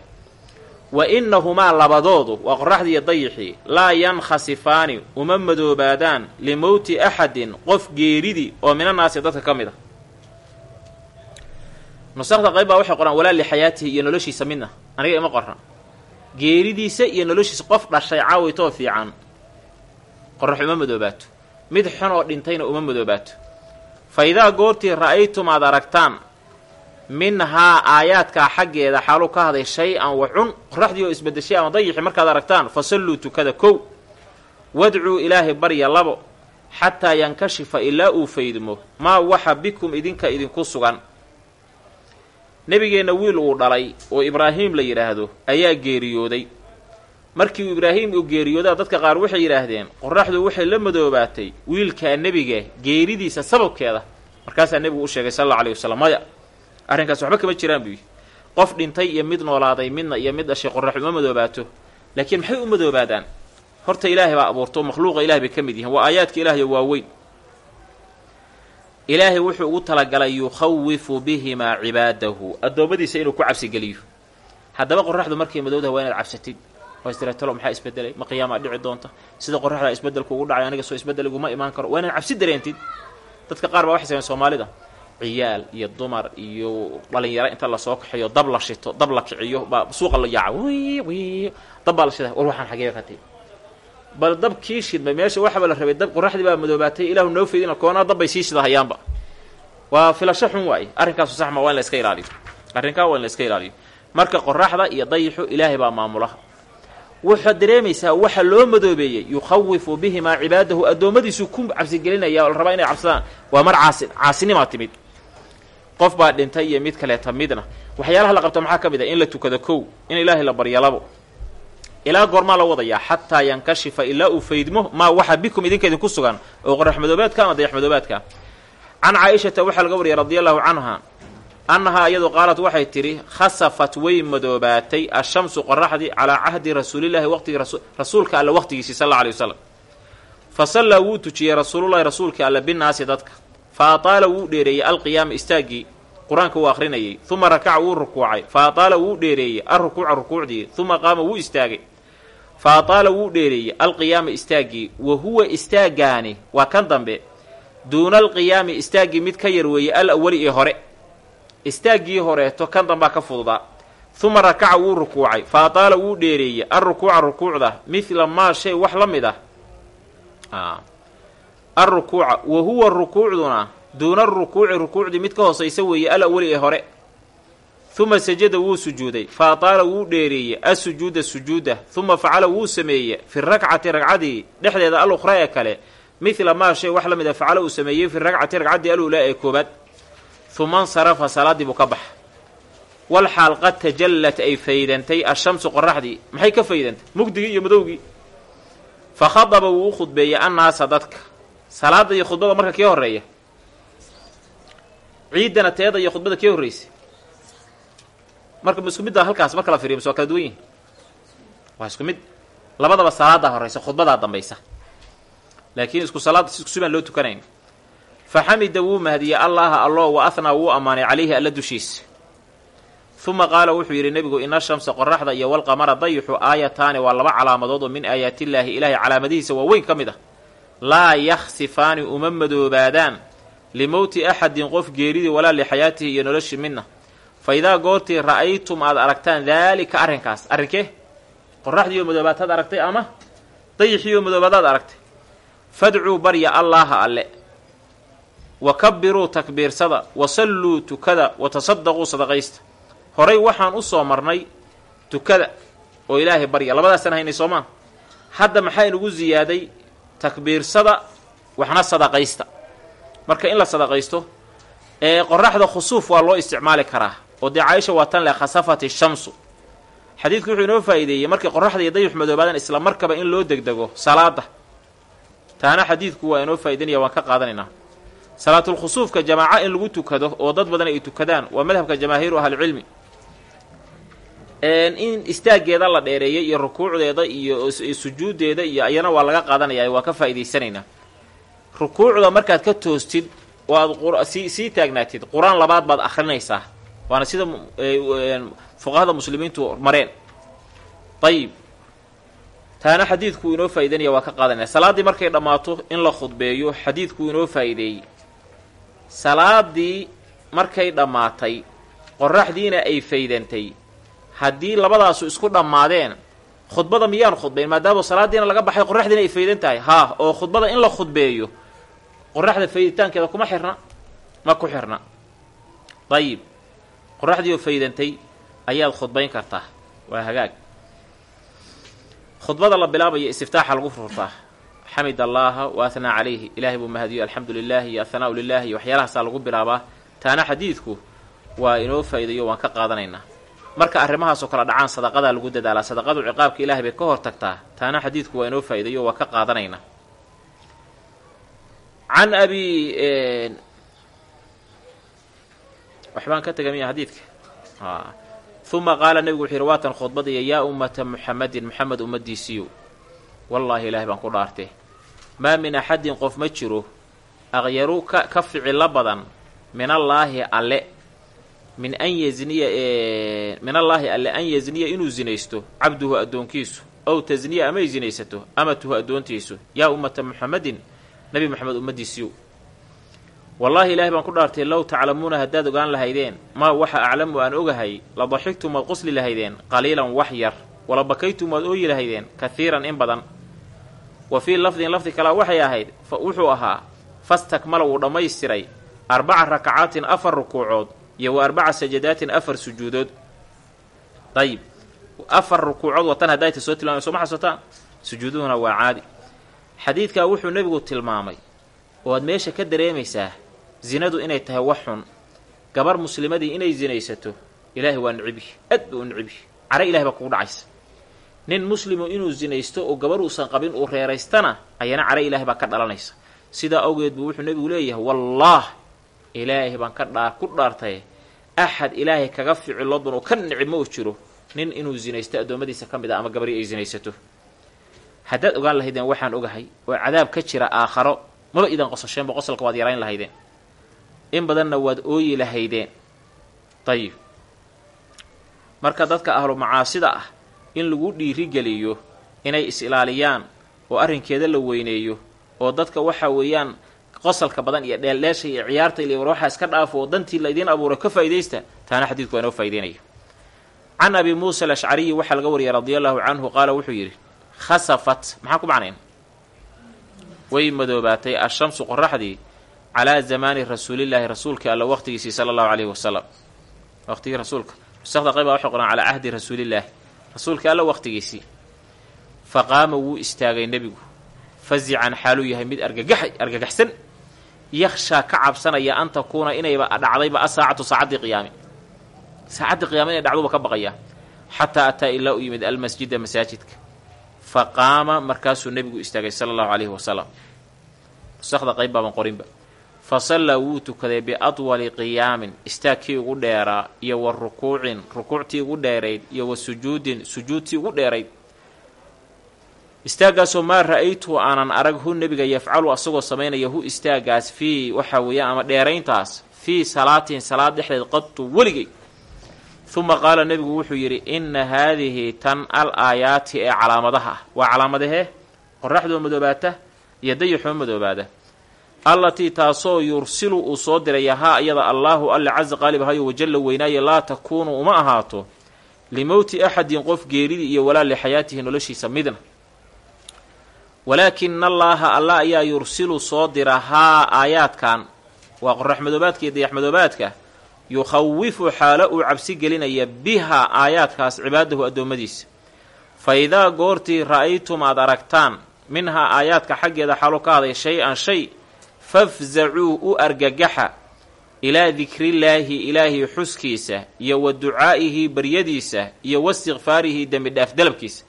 wa innahumaa labadoodu waa qoraxdii iyo dayixii laa yankhasifaani uma madoobaadaan limowti axadin qof geeridii oo minanaasi dadka ka mid a nusakda qayb baa waxay qoraan walaa lixayaatihi iyo noloshiisa midna aniga ima qorna. Geeridiisa iyo noloshiisa qof dhashay caawitoo fiican qorax uma madoobaato mid xun oo dhintayna uma madoobaato fa idaa goortii ra'aytum aad aragtaan minhaa aayaadkaa xaggeeda xaaluu ka haday shay-an wa cun qoraxdii oo isbedeshay ama dayixi markaad aragtaan fa salluu tukada kow. Wadcuu ilaahay barya labo xataa yankashifa ilaa uu faydmo maa waxa bikum idinka idinku sugan. Nebigeenna wiil uu dhalay oo ibraahiim la yidhaahdo ayaa geeriyooday. Markii uu ibraahim uu geeriyoodaa dadka qaar waxay yidhaahdeen qoraxdu waxay la madoobaatay wiilkaa nebiga geeridiisa sababkeeda. Markaasaa nebigu u sheegay sal alla alay wasalam maya arrinkaas waxba kama jiraan buu yidhi qof dhintay iyo mid noolaaday midna iyo mid dhashay qorax uma madoobaato. Laakiin maxay u madoobaadaan? Horta ilaahay baa abuurto makhluuqa ilahay bay ka mid yihiin. Waa aayaadka ilaahay waaweyn ilaahay wuxuu ugu talagalay yukhawifu bihimaa cibaadahu. Addoommadiisa inuu ku cabsigeliyo haddaba qoraxdu markay madowdaha waa inaad cabsatid. Waa istiraatalo maxaa isbedelay? Ma qiyaamaa dhici doonta? Sida qoraxdaa isbedelku ugu dhacay aniga soo isbeddel iguma imaan karo. Waa inaad cabsi dareentid. Dadka qaar baa waxay sameyn soomaalida ciyaal iyo dumar iyo dhalinyaro inta la soo kaxeeyo dab la shito dab la kiciyo baa suuqa la wi dab baa la shida war waxaan xagee qatay bal dab kii shidmay meesha waxaba la rabay dab qoraxdii baa madoobaatay ilaahu noo feydina koonaa dab bay sii shidahayaanba waa filasho xun waaye arrinkaasu saxma waa in la iska ilaaliyo. Arrinkaa waa in la iska ilaaliyo. Marka qoraxda iyo dayixu ilaahay baa maamulaha waxaad dareemaysaa waxa loo madoobeeyey yukhawifu bihimaa cibaadahu addoommadiisuu ku cabsigelinaya oo la rabaa inay cabsadaan. Waa mar caasi caasinimaa timid qof baa dhintay iyo mid kaleeta midna. Waxyaalaha la qabta maxaa ka mid ah? In la tukado kow in ilaahay la barya labo. Ilaa goormaa la wadayaa xataa yankashifa ilaa uu faydmo maa waxa bikum idinka idinku sugan. Oo qorax madoobaadka ama dayax madoobaadka can caaishata waxaa laga wariyay radia allahu canha annahaa iyadu qaalat waxay tidhi khasafat way madoobaatay ashamsu qoraxdii calaa cahdi rasuulillaahi waqtigii rasuulka alle waqtigiisii sal alla alay wasalam fa sallaa wuu tujiyey rasuulullahi rasuulka alle binnaasi dadka fa ataala wuu dheereeyey alqiyaama istaaggii qur'aanka wuu akhrinayey uma rakaca wuu rukuucay. Fa ataala wuu dheereeyey alrukuuca rukuucdii uma qaama wuu istaagay. Fa ataala wuu dheereeyey alqiyaama istaaggii wa huwa istaagaani waa kan dambe duuna alqiyaami istaaggii mid ka yar weeye al awali ee hore. Istaaggii horeeto kan dambaa ka fududaa. Uma rakaca wuu rukuucay. Fa ataala wuu dheereeyey alrukuuca rukuucda midla maa shay wax la mid ah alrukuuca wa huwa rukuucduna duuna arukuuci rukuucdii mid ka hoosaysa weeye al awali ee hore uma sajada wuu sujuuday fa ataala wuu dheereeyey assujuuda sujuuda uma facala wuu sameeye fi rakcati ragcadii dhexdeeda al ukhra ee kale midla maa shay wax la mid a facala uu sameeyey fi ragcati ragcaddii alulaa ee koobaad uma nsarafa salaaddii buu ka baxa wal xaal qad tajallat ay faydantay ashamsu qoraxdii maxay ka faydantay mugdigii iyo madowgii fa khadaba wuu u khudbeeyey annaasa dadka salaada iyo khudbada marka kee horreeya. Ciiddana teeda iyo khudbada kee horreysay. Marka isku midda halkaas marka la firiyo mise waa kala duwan yihiin waa isku mid. Labadaba salaadaa horreysa khudbadaa dambaysa. Laakiin isku salaada isku sibaan loo tukanayn. Fa xamida wuu mahdiyey allaha alloo wa ahnaa wuu ammaanay calayhi alla dushiisa. Uma qaala wuxuu yidhi nebigu ina shamsa qoraxda iyo walqamara dayixu aayataani waa laba calaamadood oo min aayaatillaahi ilaahay calaamadihiisa waaweyn ka mid ah laa yakhsifaani uma madoobaadaan limowti axadin qof geeridii walaa lixayaatihi iyo noloshii midna fa idaa goortii ra'aytum aad aragtaan daalika arrinkaas arrinkee qoraxdiioo madoobaataad aragtay ama dayixiioo madoobaadaad aragtay fadcuu barya allaaha alle wa kabbiruu takbiirsada wa salluu tukada wa tasadaquu sadaqaysta. Horay waxaan u soo marnay tukada oo ilaahay barya. Labadaasaan haynay soomaa hadda maxaa inugu ziyaaday takbiirsada waxna sadaqaysta. Marka in la sadaqaysto ee qoraxda khusuuf waa loo isticmaali karaa oo dee caaisha waa tan leh khasafat ishamsu xadiidku wuxuu inoo faa'iideeyey markay qoraxda iyo dayux madoobaadaan isla markaba in loo degdego salaada taana xadiidku waa inoo faa'idaynaya waan ka qaadanaynaa. Salaatulkhusuufka jamaaco in lagu tukado oo dad badan ay tukadaan waa madhabka jamaahiiru ahlicilmi in istaaggeeda la dheereeyay iyo rukuucdeeda iyo sujuuddeeda iyo ayana waa laga qaadanaya waa ka faa'idaysanaynaa rukuucda markaad ka toostid oo aad sii taagnaatid qur'aan labaad baad akhrinaysaa. Waana sida fuqahada muslimiintu mareen. Ayib taana xadiidkuu inoo faa'idaynaya waa ka qaadanaya. Salaaddii markay dhammaato in la khudbeeyo xadiidkuu inoo faa'ideeyey salaadii markay dhammaatay qoraxdiina ay faydantay haddii labadaasu isku dhammaadeen khudbada miyaan khudbayn maadaama salaadiina laga baxay qoraxdiina ay faydan tahay. Haa oo khudbada in la khudbeeyo qoraxda fayditaankeeda kuma xirna ma ku xirna. Dayib qoraxdii oo faydantay ayaad khudbayn kartaa. Waa hagaag. Khudbada la bilaabayo istiftaaxa lagu furtaa xamid allaaha wa ahnaa calayhi. Ilaahay buu mahadiyo alxamdu lilaahi iyo athanaau lilaahi iyo waxyaalahaasaa lagu bilaabaa. Taana xadiidku waa inoo faa'iidayo waan ka qaadanaynaa marka arrimahaasoo kale dhacaan sadaqadaa lagu dadaalaa sadaqadu ciqaabka ilahay bay ka hor tagtaa taana xadiidku waa inoo faa'iidayo waa ka qaadanaynaa can abi waxbaan ka tegay miya xadiidka uma qaala nebigu wuxuu yidhi waatan khudbadaya yaa ummata muxamedin moxamed ummadiisiiyo wallaahi ilaahay baan ku dhaartee maa min axadin qof ma jiro aqyaru ka ka ficilo badan min allaahi alle min an yazniya min allaahi alle an yazniya inuu zinaysto cabduhu addoonkiisu. Ow tasniya amay zinaysato amatuhu addoontiisu. Yaa ummata muxamedin nebi moxamed ummadiisiiyo wallaahi ilaahay baan ku dhaartay low taclamuuna haddaad ogaan lahaydeen maa waxa aclamu aan ogahay la daxigtum waad qosli lahaydeen qaliilan wax yar wala bakaytum waad ooyi lahaydeen kahiiran in badan. Wa fii lafdin lafdi kalea waxay ahayd wuxuu ahaa fastakmala wuu dhammaystiray arbaca rakacaatin afar rukuucood iyo wa arbaca sajadaatin afar sujuudood. Dayib afar rukuucood watan haddaayta soo tilmaamay soo ma xasuutaan sujuuduhuna waa caadi. Xadiidkaa wuxuu nebigu tilmaamay oo aad meesha ka dareemaysaa zinadu inay tahay wax xun. Gabar muslimadii inay zinaysato ilaahay waa nicbi aad buu u care ilahay baa kugu dhacaysa. Nin muslimu inuu zinaysto oo gabar uusan qabin uu reeraystana ayana care ilaahay baa ka dhalanaysa. Sidaa awgeed buu wuxuu nebigu leeyahay wallaah ilaahay baan ka dhaa ku dhaartay axad ilaahay kaga ficilood ban oo ka nicib ma u jiro nin inuu zinaysto addoommadiisa ka mid a ama gabari ay zinaysato. Haddaad ogaan lahaydeen waxaan ogahay oo cadaab ka jira aakharo maba idan qosasheenba qosalka waad yarayn lahaydeen. In badanna waad ooyi lahaydeen. Dayib marka dadka ahlu macaasida ah in lagu dhiirigeliyo inay is-ilaaliyaan oo arrinkeeda la weyneeyo oo dadka waxa weeyaan qosalka badan iyo dheeldheesha iyo ciyaarta iyo war waxaa iska dhaafo oo dantii laydiin abuuray ka faa'idaysta taana xadiidku waa inoo faa'idaynaya can abi muusa alashcariyi waxaa laga wariyay radia allahu canhu qaala wuxuu yidhi khasafat maxaa ku macnayn? Way madoobaatay ashamsu qoraxdii calaa zamaani rasuulillaahi rasuulka alla waqtigiisii sala allahu calayhi wasalam waqtigii rasuulka nusakda qayba waxay qoraan calaa cahdi rasuulillaahi rasuulka alla waqtigiisii fa qaama wuu istaagay nebigu fazican xaaluu yahay mid argagaxsan yakhshaa ka cabsanaya an takuuna inayba dhacdayba asaacatu saacaddii qiyaami saacaddii qiyaama inay dhacduba ka baqaya. Xataa ataa ilaa u yimid almasjida masaajidka. Fa qaama markaasuu nebigu istaagay sala allahu calayhi wasalam nusakda qayb baaban qorinba. Fa sallaa wuu tukaday biadwali qiyaamin istaagkii ugu dheeraa iyo wa rukuucin rukuuctii ugu dheerayd iyo wa sujuudin sujuudtii ugu dheerayd istaaggaasoo maa ra'aytu aanan arag hu nebiga yafcalu asagoo samaynaya hu istaaggaas fii waxaa weeyaan ama dheerayntaas fii salaatin salaad dhexdeed qadtu weligay. Uma qaala nebigu wuxuu yidhi inna haadihi tan al aayaati ee calaamadaha. Ah waa calaamadahee qoraxdoo madoobaata iyo dayaxoo madoobaada allatii taasoo yursilu uu soo diraya haa iyada allaahu alle casa qaalib ahayo wajalla weynaaye laa takuunu uma ahaato. Limowti axadin qof geeridii iyo walaa lixayaatihi noloshiisa midna walaakina allaaha alla ayaa yursilu soo dira haa aayaadkan waa qorax madoobaadka iyo dayax madoobaadka yukhawifu xaalo uu cabsi gelinaya bihaa aayaadkaas cibaadahu addoommadiisa. Fa idaa goortii ra'aytum aad aragtaan minhaa aayaadka xaggeeda xaalo ka haday shay-an shay fafzacuu u argagaxa ilaa dikrillaahi ilaahi xuskiisa iyo wa ducaa'ihi baryadiisa iyo wastikfaarihi dembi dhaaf dalabkiisa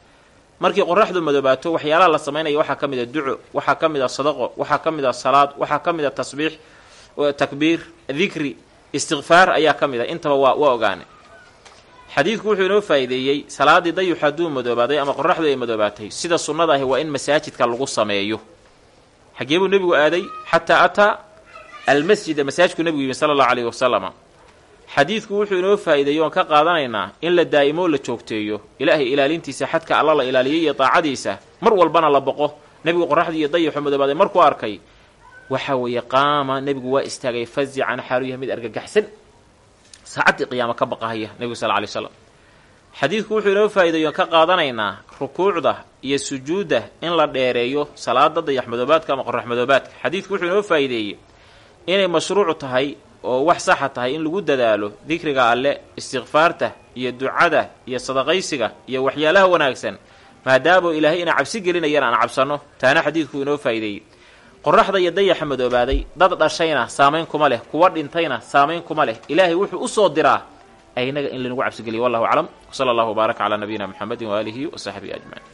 markii qoraxdu madoobaato waxyaalaha la samaynaya waxaa ka mid a duco waxaa ka mid a sadaqo waxaa ka mid a salaad waxaa ka mid a tasbiix takbiir dikri istikfaar ayaa ka mid a. Intaba waa waa ogaanay xadiidku wuxuu inoo faa'iideeyey salaaddii dayux hadduu madoobaaday ama qoraxdu ay madoobaatay sida sunnada ahi waa in masaajidka lagu sameeyo. Xagee buu nebigu aaday xataa ataa almasjida masaajidku nebigu yimi sala allahu calayhi wasalama xadiidku wuxuu inoo faa'iideeyo oon ka qaadanaynaa in la daa'imo la joogteeyo. Ilaahay ilaalintiisa xadka alla la ilaaliyay iyo daacadiisa mar walbana la boqo. Nebigu qoraxdii iyo dayaxu madoobaday markuu arkay waxa weeye qaama nebigu waa istaagay fazican xaalu yahay mid argagaxsan. Saacaddii qiyaamo ka baqahaya nebigu sal lay slam xadiidku wuxuu inoo faa'iideeyo oon ka qaadanaynaa rukuucda iyo sujuudda in la dheereeyo salaada dayax madoobaadka ama qorax madoobaadka xadiidku wuxuu inoo faa'iideeyey inay mashruucu tahay oo wax saxa tahay in lagu dadaalo dikriga alle istikfaarta iyo ducada iyo sadaqaysiga iyo waxyaalaha wanaagsan maadaama ilaahay inaa cabsi gelinayaan aan cabsanno taana xadiidku inoo faa'iideeyey. Qoraxda iyo dayaxa madoobaaday dad dhashayna saamayn kuma leh kuwa dhintayna saamayn kuma leh. Ilaahay wuxuu u soo diraa aynaga in lanagu cabsigeliyo wallahu aclam. Wsala allahu wbaaraka calaa nabiyina muxamedin waaalihi wa saxbihi ajmaciin